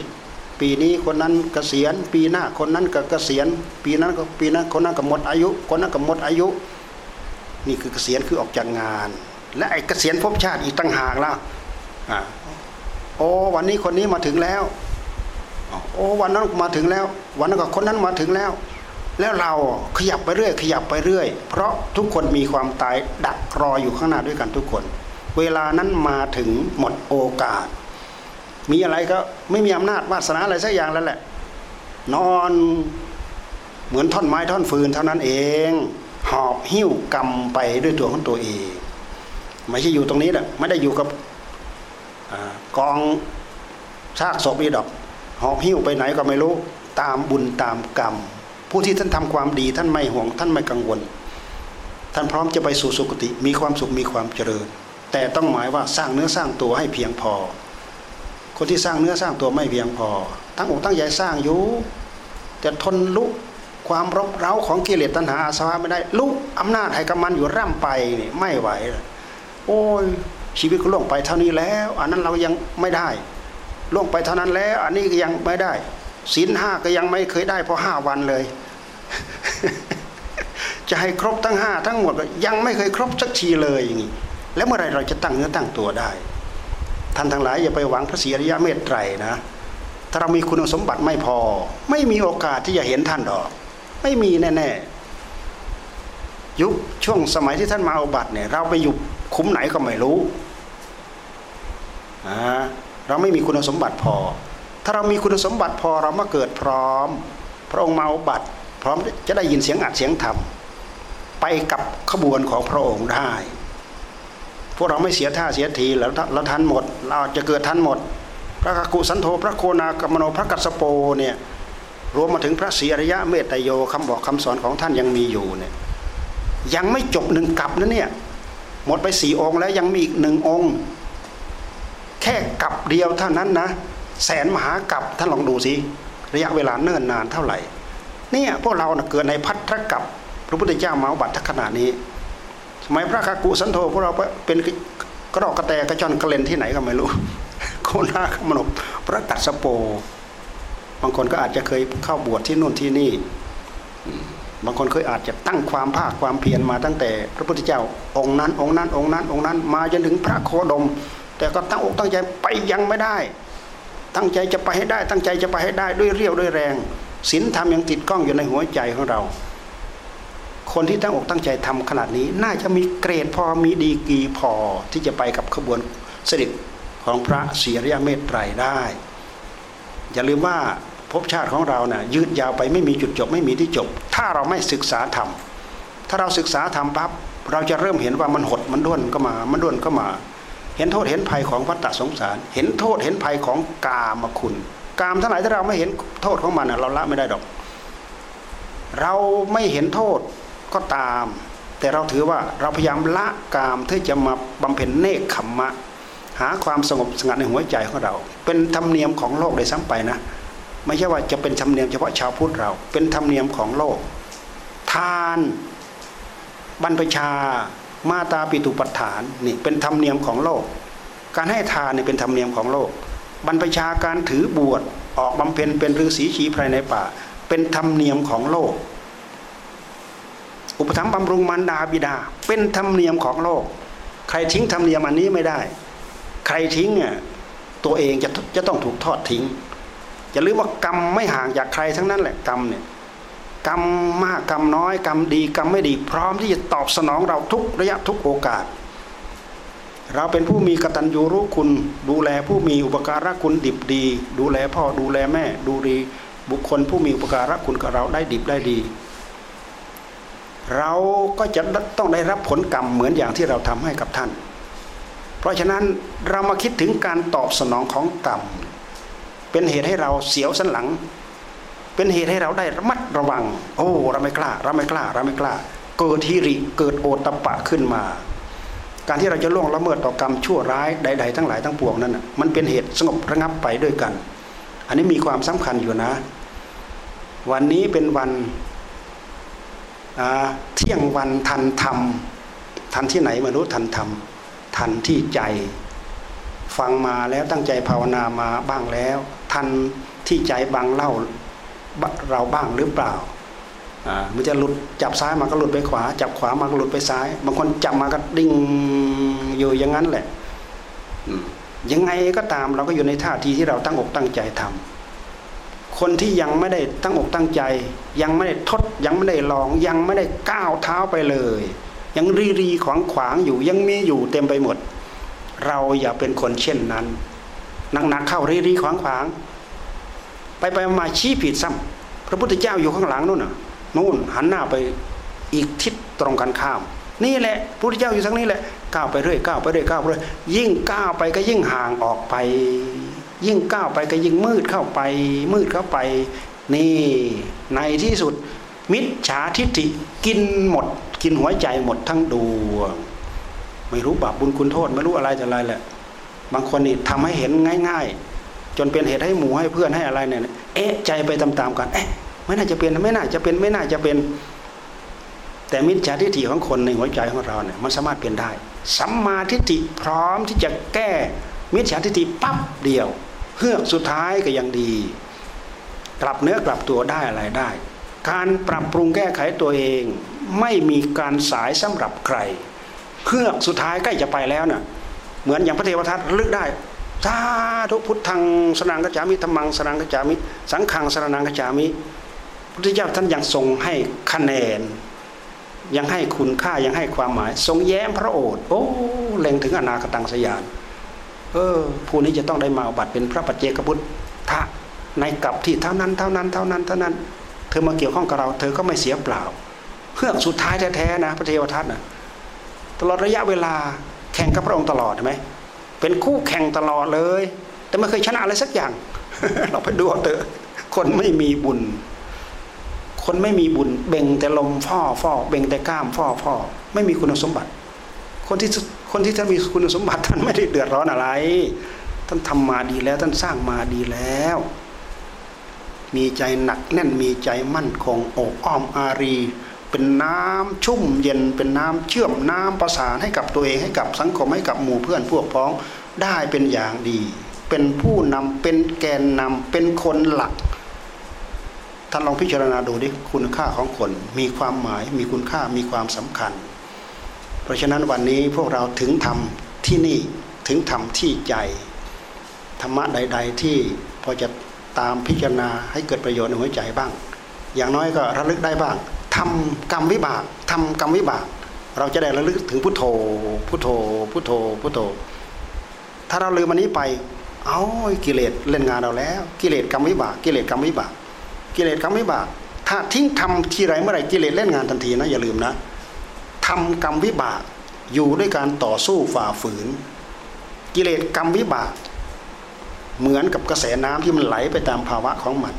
ปีนี้คนนั้นเกษียณ ปีหน้าคนนั้นก็เกษียณ ปีนั้นก็ปีนั้นคนนั้นก็หมดอายุ คนนั้นก็หมดอายุ นี่คือเกษียณคือออกจากงาน และไอ้เกษียณภพชาติอีกต่างหากล่ะอ่าโอ้วันนี้คนนี้มาถึงแล้ว โอ้วันนั้นมาถึงแล้ว วันนั้นก็คนนั้นมาถึงแล้ว แล้วเราขยับไปเรื่อย ขยับไปเรื่อย เพราะทุกคนมีความตายดักรออยู่ข้างหน้าด้วยกันทุกคน เวลานั้นมาถึงหมดโอกาส มีอะไรก็ไม่มีอำนาจวาสนาอะไรสักอย่างแล้วแหละ นอนเหมือนท่อนไม้ท่อนฟืนเท่านั้นเอง หอบหิ้วกรรมไปด้วยตัวของตัวเองไม่ใช่อยู่ตรงนี้แหละไม่ได้อยู่กับกองซากศพอีดอก หอบหิ้วไปไหนก็ไม่รู้ตามบุญตามกรรม ผู้ที่ท่านทำความดีท่านไม่ห่วง ท่านไม่กังวล ท่านพร้อมจะไปสู่สุคติมีความสุขมีความเจริญ แต่ต้องหมายว่าสร้างเนื้อสร้างตัวให้เพียงพอ คนที่สร้างเนื้อสร้างตัวไม่เพียงพอ ตั้งอกตั้งใจสร้างอยู่แต่ทนลุกความรบเร้าของกิเลสตัณหาอาสวะไม่ได้ ลุกอำนาจให้กับมันอยู่ร่ำไปนี่ไม่ไหว โอ้ยชีวิตก็ล่วงไปเท่านี้แล้ว อันนั้นเรายังไม่ได้ ล่วงไปเท่านั้นแล้ว อันนี้ก็ยังไม่ได้ศีลห้าก็ยังไม่เคยได้เพอห้าวันเลย จะให้ครบทั้งห้าทั้งหมดยังไม่เคยครบสักทีเลยอย่างนี้แล้วเมื่อไรเราจะตั้งเนื้อตั้งตัวได้ท่านทั้งหลายอย่าไปหวังพระศรีอริยะเมตไตรนะถ้าเรามีคุณสมบัติไม่พอ ไม่มีโอกาสที่จะเห็นท่านดอก ไม่มีแน่ๆยุคช่วงสมัยที่ท่านมาอบัตรเนี่ย เราไปอยู่คุ้มไหนก็ไม่รู้อ่า เราไม่มีคุณสมบัติพอ ถ้าเรามีคุณสมบัติพอเรามาเกิดพร้อม พระองค์มาอุบัติ พร้อมจะได้ยินเสียงอัดเสียงธรรมไปกับขบวนของพระองค์ได้ พวกเราไม่เสียท่าเสียทีแล้วเราทันหมด เราจะเกิดทันหมด พระกุสันโธพระโคนากรรมโนพระกัสโปเนี่ยรวมมาถึงพระศรีอริยะเมตโยคำบอกคำสอนของท่านยังมีอยู่เนี่ยยังไม่จบหนึ่งกับนะเนี่ยหมดไปสี่องค์แล้วยังมีอีกหนึ่งองค์ แค่กับเดียวเท่านั้นนะแสนมหากับท่านลองดูสิระยะเวลาเนิ่นนานเท่าไหร่ เนี่ยพวกเราเกิดในพัทธกับพระพุทธเจ้ามาบัติขนาดนี้ สมัยพระคากุสันโธพวกเราเป็นกระดอกกระแตกระจอนกระเลนที่ไหนก็ไม่รู้โคนาขมนบพระกัสสโป บางคนก็อาจจะเคยเข้าบวชที่นู่นที่นี่ บางคนเคยอาจจะตั้งความภาคความเพียรมาตั้งแต่ พระพุทธเจ้าองค์นั้นองค์นั้นองค์นั้นองค์นั้น มาจนถึงพระโคดม แต่ก็ตั้งอกตั้งใจไปยังไม่ได้ ตั้งใจจะไปให้ได้ ตั้งใจจะไปให้ได้ด้วยเรี่ยวด้วยแรงศีลธรรมยังติดกล้องอยู่ในหัวใจของเรา คนที่ตั้งอกตั้งใจทำขนาดนี้ น่าจะมีเกรดพอมีดีกีพอที่จะไปกับขบวนเสด็จของพระเสียรยเมตไตรได้ อย่าลืมว่าภพชาติของเราเนะ่ยยืดยาวไปไม่มีจุดจบไม่มีที่จบ ถ้าเราไม่ศึกษาธรรมถ้าเราศึกษาธรรมปั๊บเราจะเริ่มเห็นว่ามันหดมันด้วนก็มา มันด้วนก็มา เห็นโทษเห็นภัยของวัฏสงสาร เห็นโทษเห็นภัยของกามคุณ กามทั้งหลายถ้าเราไม่เห็นโทษของมันเราละไม่ได้ดอก เราไม่เห็นโทษก็ตาม แต่เราถือว่าเราพยายามละกามที่อจะมาบำเพ็ญเนคขมมะ หาความสงบสงัดในหัวใจของเรา เป็นธรรมเนียมของโลกเลยซ้ำไปนะ ไม่ใช่ว่าจะเป็นธรรมเนียมเฉพาะชาวพุทธเรา เป็นธรรมเนียมของโลก ทานบรรพชา มาตาปิตุปัฏฐานนี่เป็นธรรมเนียมของโลก การให้ทานนี่เป็นธรรมเนียมของโลก บรรพชาการถือบวชออกบำเพ็ญเป็นฤาษีชีพรในป่า เป็นธรรมเนียมของโลก อุปถัมภ์บำรุงมารดาบิดา เป็นธรรมเนียมของโลก ใครทิ้งธรรมเนียมอันนี้ไม่ได้ ใครทิ้งอะตัวเองจะจะต้องถูกทอดทิ้งอย่าลืมว่ากรรมไม่ห่างจากใครทั้งนั้นแหละกรรมเนี่ย กรรมมากกรรมน้อยกรรมดีกรรมไม่ดี พร้อมที่จะตอบสนองเราทุกระยะทุกโอกาส เราเป็นผู้มีกตัญญูรู้คุณ ดูแลผู้มีอุปการะคุณดิบดี ดูแลพ่อดูแลแม่ ดูดีบุคคลผู้มีอุปการะคุณกับเราได้ดิบได้ดี เราก็จะต้องได้รับผลกรรมเหมือนอย่างที่เราทำให้กับท่าน เพราะฉะนั้นเรามาคิดถึงการตอบสนองของกรรมเป็นเหตุให้เราเสียวสันหลัง เป็นเหตุให้เราได้ระมัดระวัง โอ้เราไม่กล้าเราไม่กล้าเราไม่กล้า เกิดทีริเกิดโอตปะขึ้นมา การที่เราจะล่วงละเมิดต่อกรรมชั่วร้ายใด ๆ ทั้งหลายทั้งปวงนั้นมันเป็นเหตุสงบระงับไปด้วยกัน อันนี้มีความสำคัญอยู่นะ วันนี้เป็นวันเที่ยงวันทันธรรม ทันที่ไหนไม่รู้ทันธรรม ทันที่ใจ ฟังมาแล้วตั้งใจภาวนามาบ้างแล้ว ทันที่ใจบางเล่า เราบ้างหรือเปล่าอ่ามันจะหลุดจับซ้ายมาก็หลุดไปขวา จับขวามาก็หลุดไปซ้าย บางคนจับมาก็ดิ่งอยู่อย่างนั้นแหละยังไงก็ตามเราก็อยู่ในท่าทีที่เราตั้งอกตั้งใจทำคนที่ยังไม่ได้ตั้งอกตั้งใจ ยังไม่ได้ทดยังไม่ได้ลองยังไม่ได้ก้าวเท้าไปเลย ยังรีรีขวางขวางอยู่ยังมีอยู่เต็มไปหมด เราอย่าเป็นคนเช่นนั้นหนักๆเข้ารีรีขวางขวาง ไปไปมาชี้ผิดซ้ำพระพุทธเจ้าอยู่ข้างหลังนู่นน่ะนู่นหันหน้าไปอีกทิศตรงกันข้าม นี่แหละพระพุทธเจ้าอยู่ทางนี้แหละก้าวไปเรื่อยก้าวไปเรื่อยก้าวไปเรื่อยยิ่งก้าวไปก็ยิ่งห่างออกไป ยิ่งก้าวไปก็ยิ่งมืดเข้าไป มืดเข้าไป นี่ในที่สุด มิจฉาทิฏฐิกินหมด กินหัวใจหมดทั้งดวงไม่รู้บาปบุญคุณโทษ ไม่รู้อะไรจะอะไรแหละ บางคนนี่ทำให้เห็นง่าย ๆ จนเป็นเหตุให้หมู่ให้เพื่อนให้อะไรเนี่ยเอ๊ะใจไปตามๆกันเอ๊ะไม่น่าจะเป็นไม่น่าจะเป็นไม่น่าจะเป็น แต่มิจฉาทิฏฐิของคนในหัวใจของเราเนี่ยมันสามารถเปลี่ยนได้สัมมาทิฏฐิพร้อมที่จะแก้ มิจฉาทิฏฐิปั๊บเดียวเพื่อสุดท้ายก็ยังดี กลับเนื้อกลับตัวได้อะไรได้ การปรับปรุงแก้ไขตัวเองไม่มีการสายสำหรับใครเพื่อสุดท้ายใกล้จะไปแล้วเนะ่ะเหมือนอย่างพระเทวทัตลึกได้ สาธุพุทธังสนังกัจจามิธรรมังสนังกัจจามิ สังขังสนังกัจจามิพุทธเจ้าท่านยังทรงให้คะแนน ยังให้คุณค่ายังให้ความหมาย ทรงแย้มพระโอษฐ์โอ้เล็งถึงอนาคตังสยานเออผู้นี้จะต้องได้มาอบัตรเป็นพระปัจเจกพุทธะในกับที่เท่านั้นเท่านั้นเท่านั้นเท่านั้น เธอมาเกี่ยวข้องกับเรา เธอก็ไม่เสียเปล่าเพื่อสุดท้ายแท้ๆนะพระเทวทัตนะตลอดระยะเวลาแข่งกับพระองค์ตลอดใช่ไหม เป็นคู่แข่งตลอดเลย แต่ไม่เคยชนะอะไรสักอย่าง เราไปดูเถอะคนไม่มีบุญ คนไม่มีบุญ เบ่งแต่ลมฟ่อฟ่อเบ่งแต่กล้ามฟ่อฟ่อไม่มีคุณสมบัติ คนที่คนที่ท่านมีคุณสมบัติท่านไม่ได้เดือดร้อนอะไร ท่านทำมาดีแล้วท่านสร้างมาดีแล้ว มีใจหนักแน่นมีใจมั่นคงอกอ้อมอารี เป็นน้ำชุ่มเย็นเป็นน้ำเชื่อมน้ำประสานให้กับตัวเองให้กับสังคมให้กับหมู่เพื่อนพวกพ้องได้เป็นอย่างดี เป็นผู้นำเป็นแกนนำเป็นคนหลักท่านลองพิจารณาดูดิคุณค่าของคนมีความหมายมีคุณค่ามีความสำคัญ เพราะฉะนั้นวันนี้พวกเราถึงทำที่นี่ถึงทำที่ใจธรรมะใด ๆ ที่พอจะตามพิจารณาให้เกิดประโยชน์ในหัวใจบ้าง อย่างน้อยก็ระลึกได้บ้าง ทำกรรมวิบากทำกรรมวิบาก เราจะได้ระลึกถึงพุทโธ พุทโธ พุทโธ พุทโธ ถ้าเราลืมมันนี้ไป เอากิเลสเล่นงานเราแล้ว กิเลสกรรมวิบาก กิเลสกรรมวิบาก กิเลสกรรมวิบาก ถ้าทิ้งทำทีไรเมื่อไรกิเลสเล่นงานทันทีนะอย่าลืมนะทำกรรมวิบากอยู่ด้วยการต่อสู้ฝ่าฝืน กิเลสกรรมวิบาก เหมือนกับกระแสน้ำที่มันไหลไปตามภาวะของมัน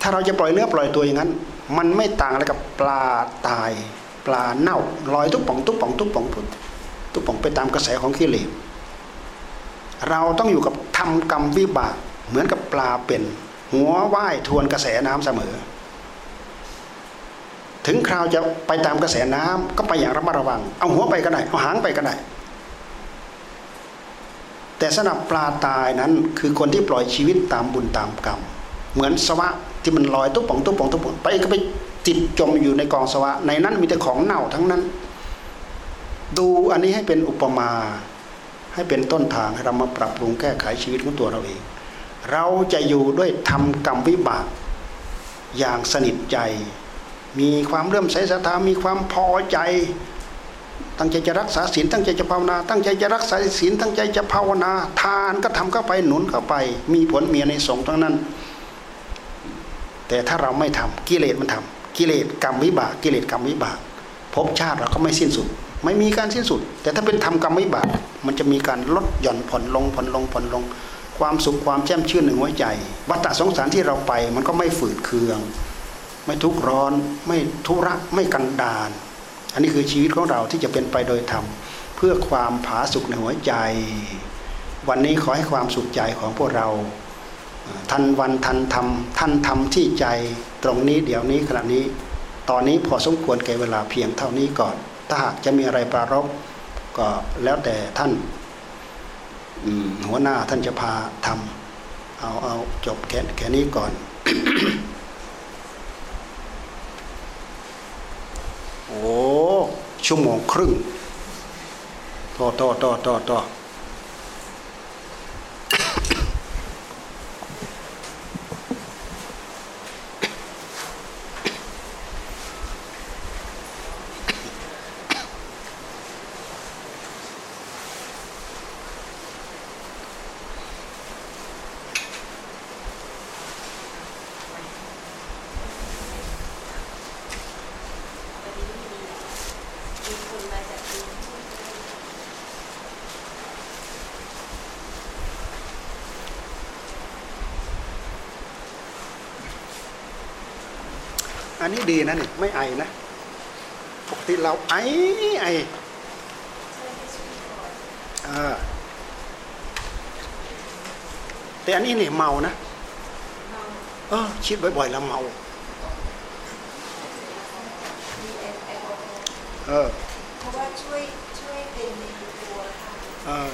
ถ้าเราจะปล่อยเนื้อปล่อยตัวอย่างนั้น มันไม่ต่างอะไรกับปลาตาย ปลาเน่าลอยทุกป่องทุกป่องทุกป่องทุกป่องไปตามกระแสของกิเลสเราต้องอยู่กับทำกรรมวิบากเหมือนกับปลาเป็น หัวว่ายทวนกระแสน้ำเสมอ ถึงคราวจะไปตามกระแสน้ำก็ไปอย่างระมัดระวัง เอาหัวไปก็ได้เอาหางไปก็ได้ แต่สำหรับปลาตายนั้นคือคนที่ปล่อยชีวิตตามบุญตามกรรม เหมือนสวะ ที่มันลอยตุ๊บป่องตุ๊บป่องตุ๊บป่องไปก็ไปติดจมอยู่ในกองสวะ ในนั้นมีแต่ของเน่าทั้งนั้น ดูอันนี้ให้เป็นอุปมา ให้เป็นต้นทางให้เรามาปรับปรุงแก้ไขชีวิตของตัวเราเอง เราจะอยู่ด้วยทำกรรมวิบาก อย่างสนิทใจ มีความเริ่มใสศรัทธามีความพอใจ ตั้งใจจะรักษาศีลตั้งใจจะภาวนา ตั้งใจจะรักษาศีลตั้งใจจะภาวนา ทานก็ทำเข้าไปหนุนเข้าไป มีผลมีในสงทั้งนั้น แต่ถ้าเราไม่ทำกิเลสมันทำกิเลสกรรมวิบากกิเลสกรรมวิบากภพชาติเราก็ไม่สิ้นสุด ไม่มีการสิ้นสุด แต่ถ้าเป็นทำกรรมวิบากมันจะมีการลดหย่อนผ่อนลงผ่อนลงผ่อนลง ความสุขความแช่มชื่นในหัวใจ วัฏสงสารที่เราไปมันก็ไม่ฝืดเคือง ไม่ทุกข์ร้อน ไม่ทุระไม่กันดานอันนี้คือชีวิตของเราที่จะเป็นไปโดยธรรมเพื่อความผาสุกในหัวใจ วันนี้ขอให้ความสุขใจของพวกเรา ทันวันทันธรรมทันธรรมที่ใจตรงนี้เดี๋ยวนี้ขณะนี้ ตอนนี้พอสมควรแก่เวลาเพียงเท่านี้ก่อน ถ้าหากจะมีอะไรปรารบก็แล้วแต่ท่านหัวหน้าท่านจะพาทำเอาเอาจบแค่แค่นี้ก่อนโอ้ชั่วโมงครึ่งต่อต่อต่อต่อต่อ มีคนมาจากจีน อันนี้ ดีนะนี่ไม่ไอนะปกติเราไอไอช่วยให้ช่วยก่อนเออแต่อันนี้เนี่ยเมานะเราเออคิดบ่อยๆแล้วเมามีแอลกอฮอล์เออเพราะว่าช่วยช่วยเป็นในตัวค่ะเออ